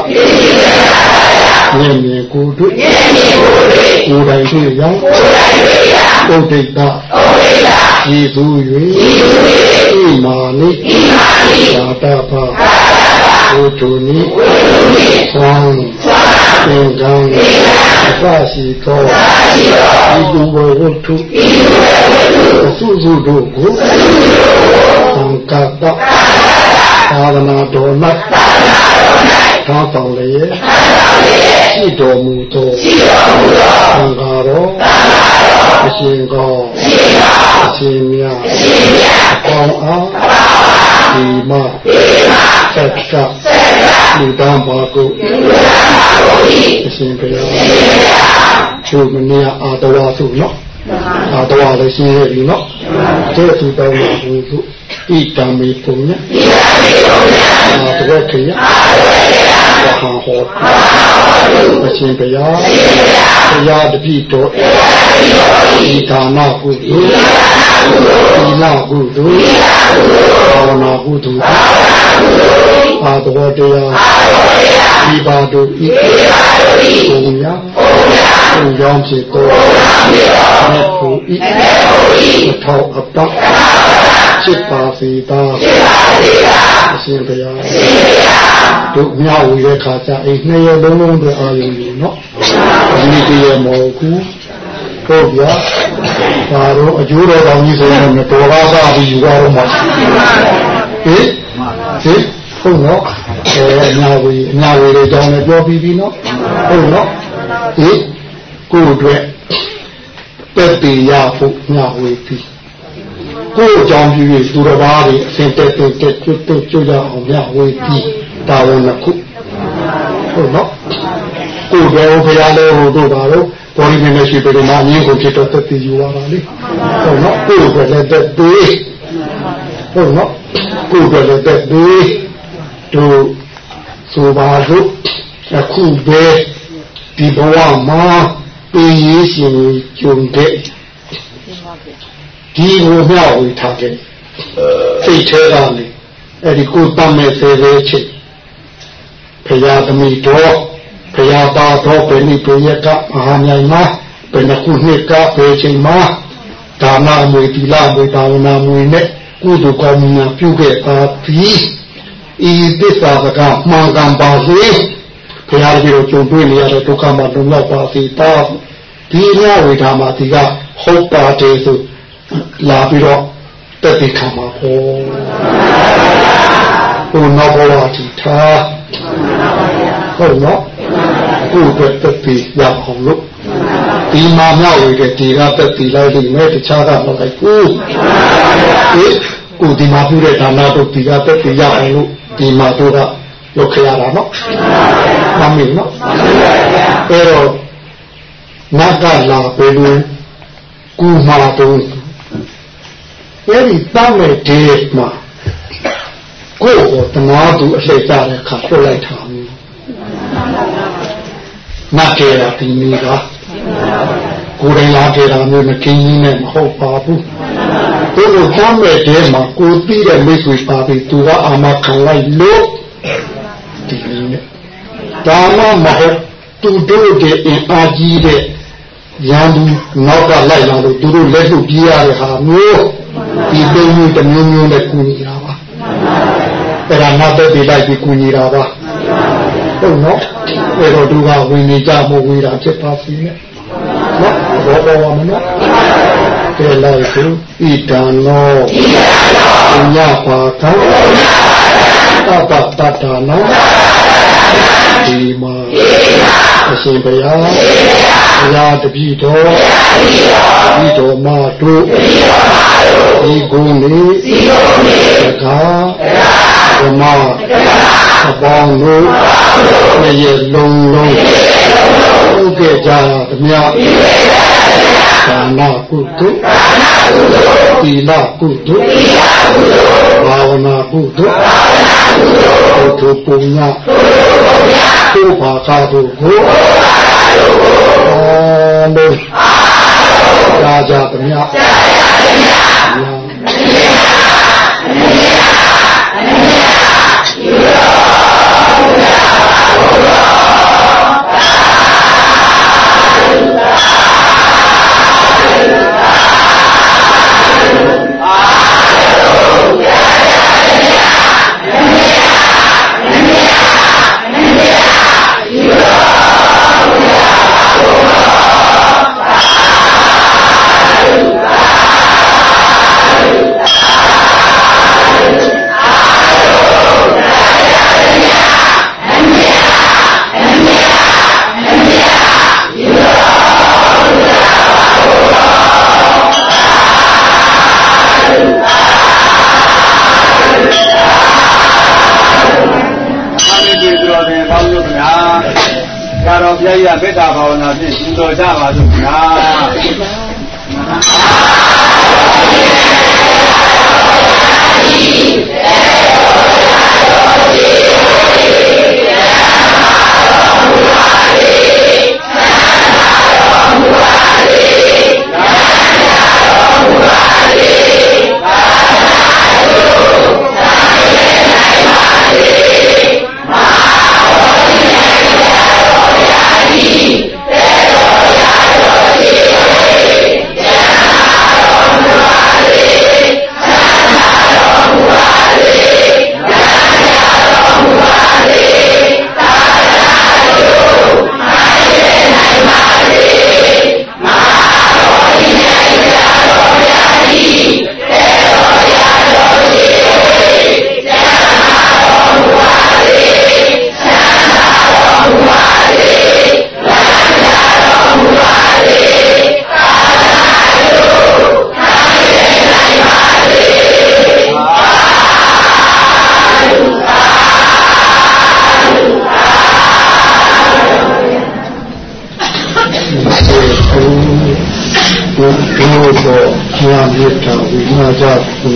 မြင်မြင်ကိုယ်တွေ့မြင်မြင်ကိုယ်တွေ့ကိုယ်တိုင်တွေ့ရကိုယ်တိုင်တွေ့ရဥဒိတဥဒိတဤသူ၍ဤသူ၍ဣမာနိဣမာနိသာတဖာသာတဖာဝုတုနိဝုတုနိသံသံသင်္ကံသင်္ကံအ စရှိသောအစရှိသောဤသူဝဝတ္ထုဤသူဝဝတ္ထုအစုစုတို့ကိုအစုစုတို့ကိုသံကတ္တသာသနာတော်၌သာသနာတော်၌သာတော်လေသာတော်လေရှိတော်မူသောရှိတော်မူသောသံဃာတော်သံဃာတော်အရှင်ကောအရှင်ကောအရှင်မြတ်အရှင်မြတ်ကောင်းအားဒီမဒီမ သက်ကသက်ကလူတန်းပါကိုလူတန်းပါကိုအရှင်ဘုရားအရှင်ဘုရားချုပ်မနေအာတဝါစုနော်အာတဝါလည်းရှင်းရပြီနော်တဲ့သူတော်မှာဘုသူဣတံမေပုံညဣတံမေပုံညအာတဝက်ခေယအာတဝက်ခေယဝဟံဟောအရှင်ဘုရားအရှင်ဘုရားဘုရားတပိတော်ဘုရားတပိတော်ဤဒါနကုသိုလ်ဤဒါနကုသိုလ်သီလကုသိုလ်သီလကုသိုလ်ဘာဝနာကုသိုလ် ဘာဝနာကုသိုလ်အာတဝက်တရားအာတဝက်တရားဒီပါတို့ဤဒီပါတို့ဤဘုရားဘုရားဘုရားဖြစ်တော်ဘုရားဖြစ်တော်မြတ်ဖို့ဤမြတ်ဖို့ဤထောက်အပတ်ဖြစ်ပါစေသာဖြစ်ပါစေသာအရှင်ဘုရားအရှင်ဘုရားတို့မြောက်ဝေတဲ့ခါကျအိနှစ်ရလုံးလုံးတွေအာရုံကြီးနော်ဒီနေ့တည်းမဟုတ်ဘူးဟုတ်ဗျာဒါတော့အကျိုးတော်ကောင်းကြီးဆိုရင်တော်ကားစားပြီးယူရတော့မှာဟင် ဟင်ဟုတ်နော်အဲအညာဝေအညာဝေတွေကြောင်းလည်းပြောပြီးပြီနော်ဟုတ်နော်ဟင်ကိုယ်အတွက်တက်တည်ရဖို့ညာဝေပြီးကိုယ်အကြောင်းပြု၍သူတော်ဘာတွေအစဉ်တက်တက်တက်ကျွတ်တက်ကျွတ်ရအောင်ညာဝေပြီးတာဝန်တစ်ခုဟုတ်နော်ကိုယ်တော်ဘုရားလည်းဟိုတို့ပါတော့ဘောရီနေရှိပြီးတော့မအင်းကိုဖြစ်တော့တက်တည်ယူရတာလေဟုတ်နော်ကိုယ်ကလည်းတက်တည်ဟုတ်နော် ကိုယ်ကလည်းတက်တည်တို့ဆိုပါစို့အခုပဲဒီဘဝမှာပြည်ရေးရှင်ကြုံတဲ့ဒီကိုမျှဝေထားတဲ့စိတ်ထဲကနေအဲ့ဒီကိုတတ်မဲ့ဆယ်ဆယ်ချင်းဖရာသမီးတော်ဖရာပါတော်ဘယ်နည်းပြရကမဟာမြိုင်မှာဘယ်နှခုနှစ်ကဘယ်ချိန်မှာဒါနမွေတိလမွေဘာဝနာမွေနဲ့ ကုသိုလ်ကောင်းမှုပြုခဲ့ပါသည်ဤသစ္စာစကားမှန်ကန်ပါစေဘုရားကြီးတို့ကြုံတွေ့နေရတဲ့ဒုက္ခမှာလုံလောက်ပါစေတာဒီညဝေထာမှာဒီကဟုတ်ပါတယ်ဆိုလာပြီးတော့တက်ပြီးခံပါဘောဘုနောဘဝတိထားဟုတ်နော်ကိုယ်အတွက်တက်ပြီးရအောင်လို့ ဒီမှာမြဝေတဲ့ဒီကတက်ပြီးလိုက်လိမ့်မယ်တခြားကမလိုက်ဘူးဒီကိုဒီမှာပြုတဲ့ဒါနတို့ဒီကတက်ပြီးရအောင်လို့ဒီမှာတို့ကလုပ်ခရတာနော်မှန်ပြီနော်အဲ့တော့နတ်ကလာပဲလို့ကူမာတော့အဲ့ဒီတောင်းတဲ့ဒီမှာကိုယ်ကိုတနာသူအလှည့်ကြတဲ့ခါပြလိုက်တာမျိုးနတ်ကေရာဒီမီက ကိုယ်တိုင်လာကြတာမျိုးမကင်းကြီးနဲ့မဟုတ်ပါဘူးတို့ကိုတောင်းတဲ့ဒီမှာကိုသိတဲ့မိတ်ဆွေပါပြီးသူကအာမခံလိုက်လို့ဒီလိုနဲ့ဒါမှမဟုတ်သူတို့တဲ့အင်အားကြီးတဲ့ရန်သူနောက်ကလိုက်လာလို့သူတို့လက်ထုတ်ပြေးရတဲ့ဟာမျိုးဒီသုံးမျိုးတစ်မျိုးမျိုးနဲ့ကူညီတာပါအဲ့ဒါနောက်သက်ပြီးလိုက်ပြီးကူညီတာပါဟုတ်နော်အဲ့တော့သူကဝင်နေကြမို့ဝေးတာဖြစ်ပါစီနဲ့နော် ဘောဘောမနော်ကဲလိုက်သူဣဒံနောဣဒံနောညပါကံသဗ္ဗတတ္တနောဒီမှာအရှင်ဘုရားဘုရားတပည့်တော်တပည့်တော်မတို့ဒီကုန်းလေးဒီကုန်းလေးတကားဓမ္မအပေါင်းတို့နှစ်ရလုံးလုံး ဥက္ကေကြသမျှဒါနကုသိုလ်သီလကုသိုလ်ဘာဝနာကုသိုလ်ဘုထုပုညကိုဘာသာတို့ကိုအာလုံးကြာကြာသမျှကြာကြာသမျှ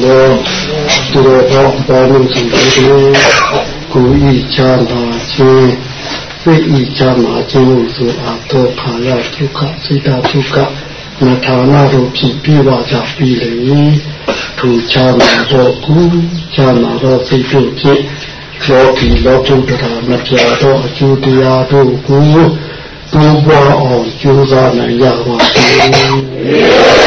လောသူတော်ကောင်းပါလို့ရှိတယ်ကိုဤချမ်းသာခြင်းစိတ်ဤချမ်းသာခြင်းဆိုအားတော့ခါရဒုက္ခစိတ်ဓာဒုက္ခမထာနာတို့ဖြစ်ပြီးပါကြပြီလေသူချမ်းသာတော့ကူချမ်းသာတော့စိတ်တို့ဖြစ်လောကီလောကုတ္တရာမပြတော့အကျိုးတရားတို့ကိုတိုးပွားအောင်ကြိုးစားနိုင်ရပါစေ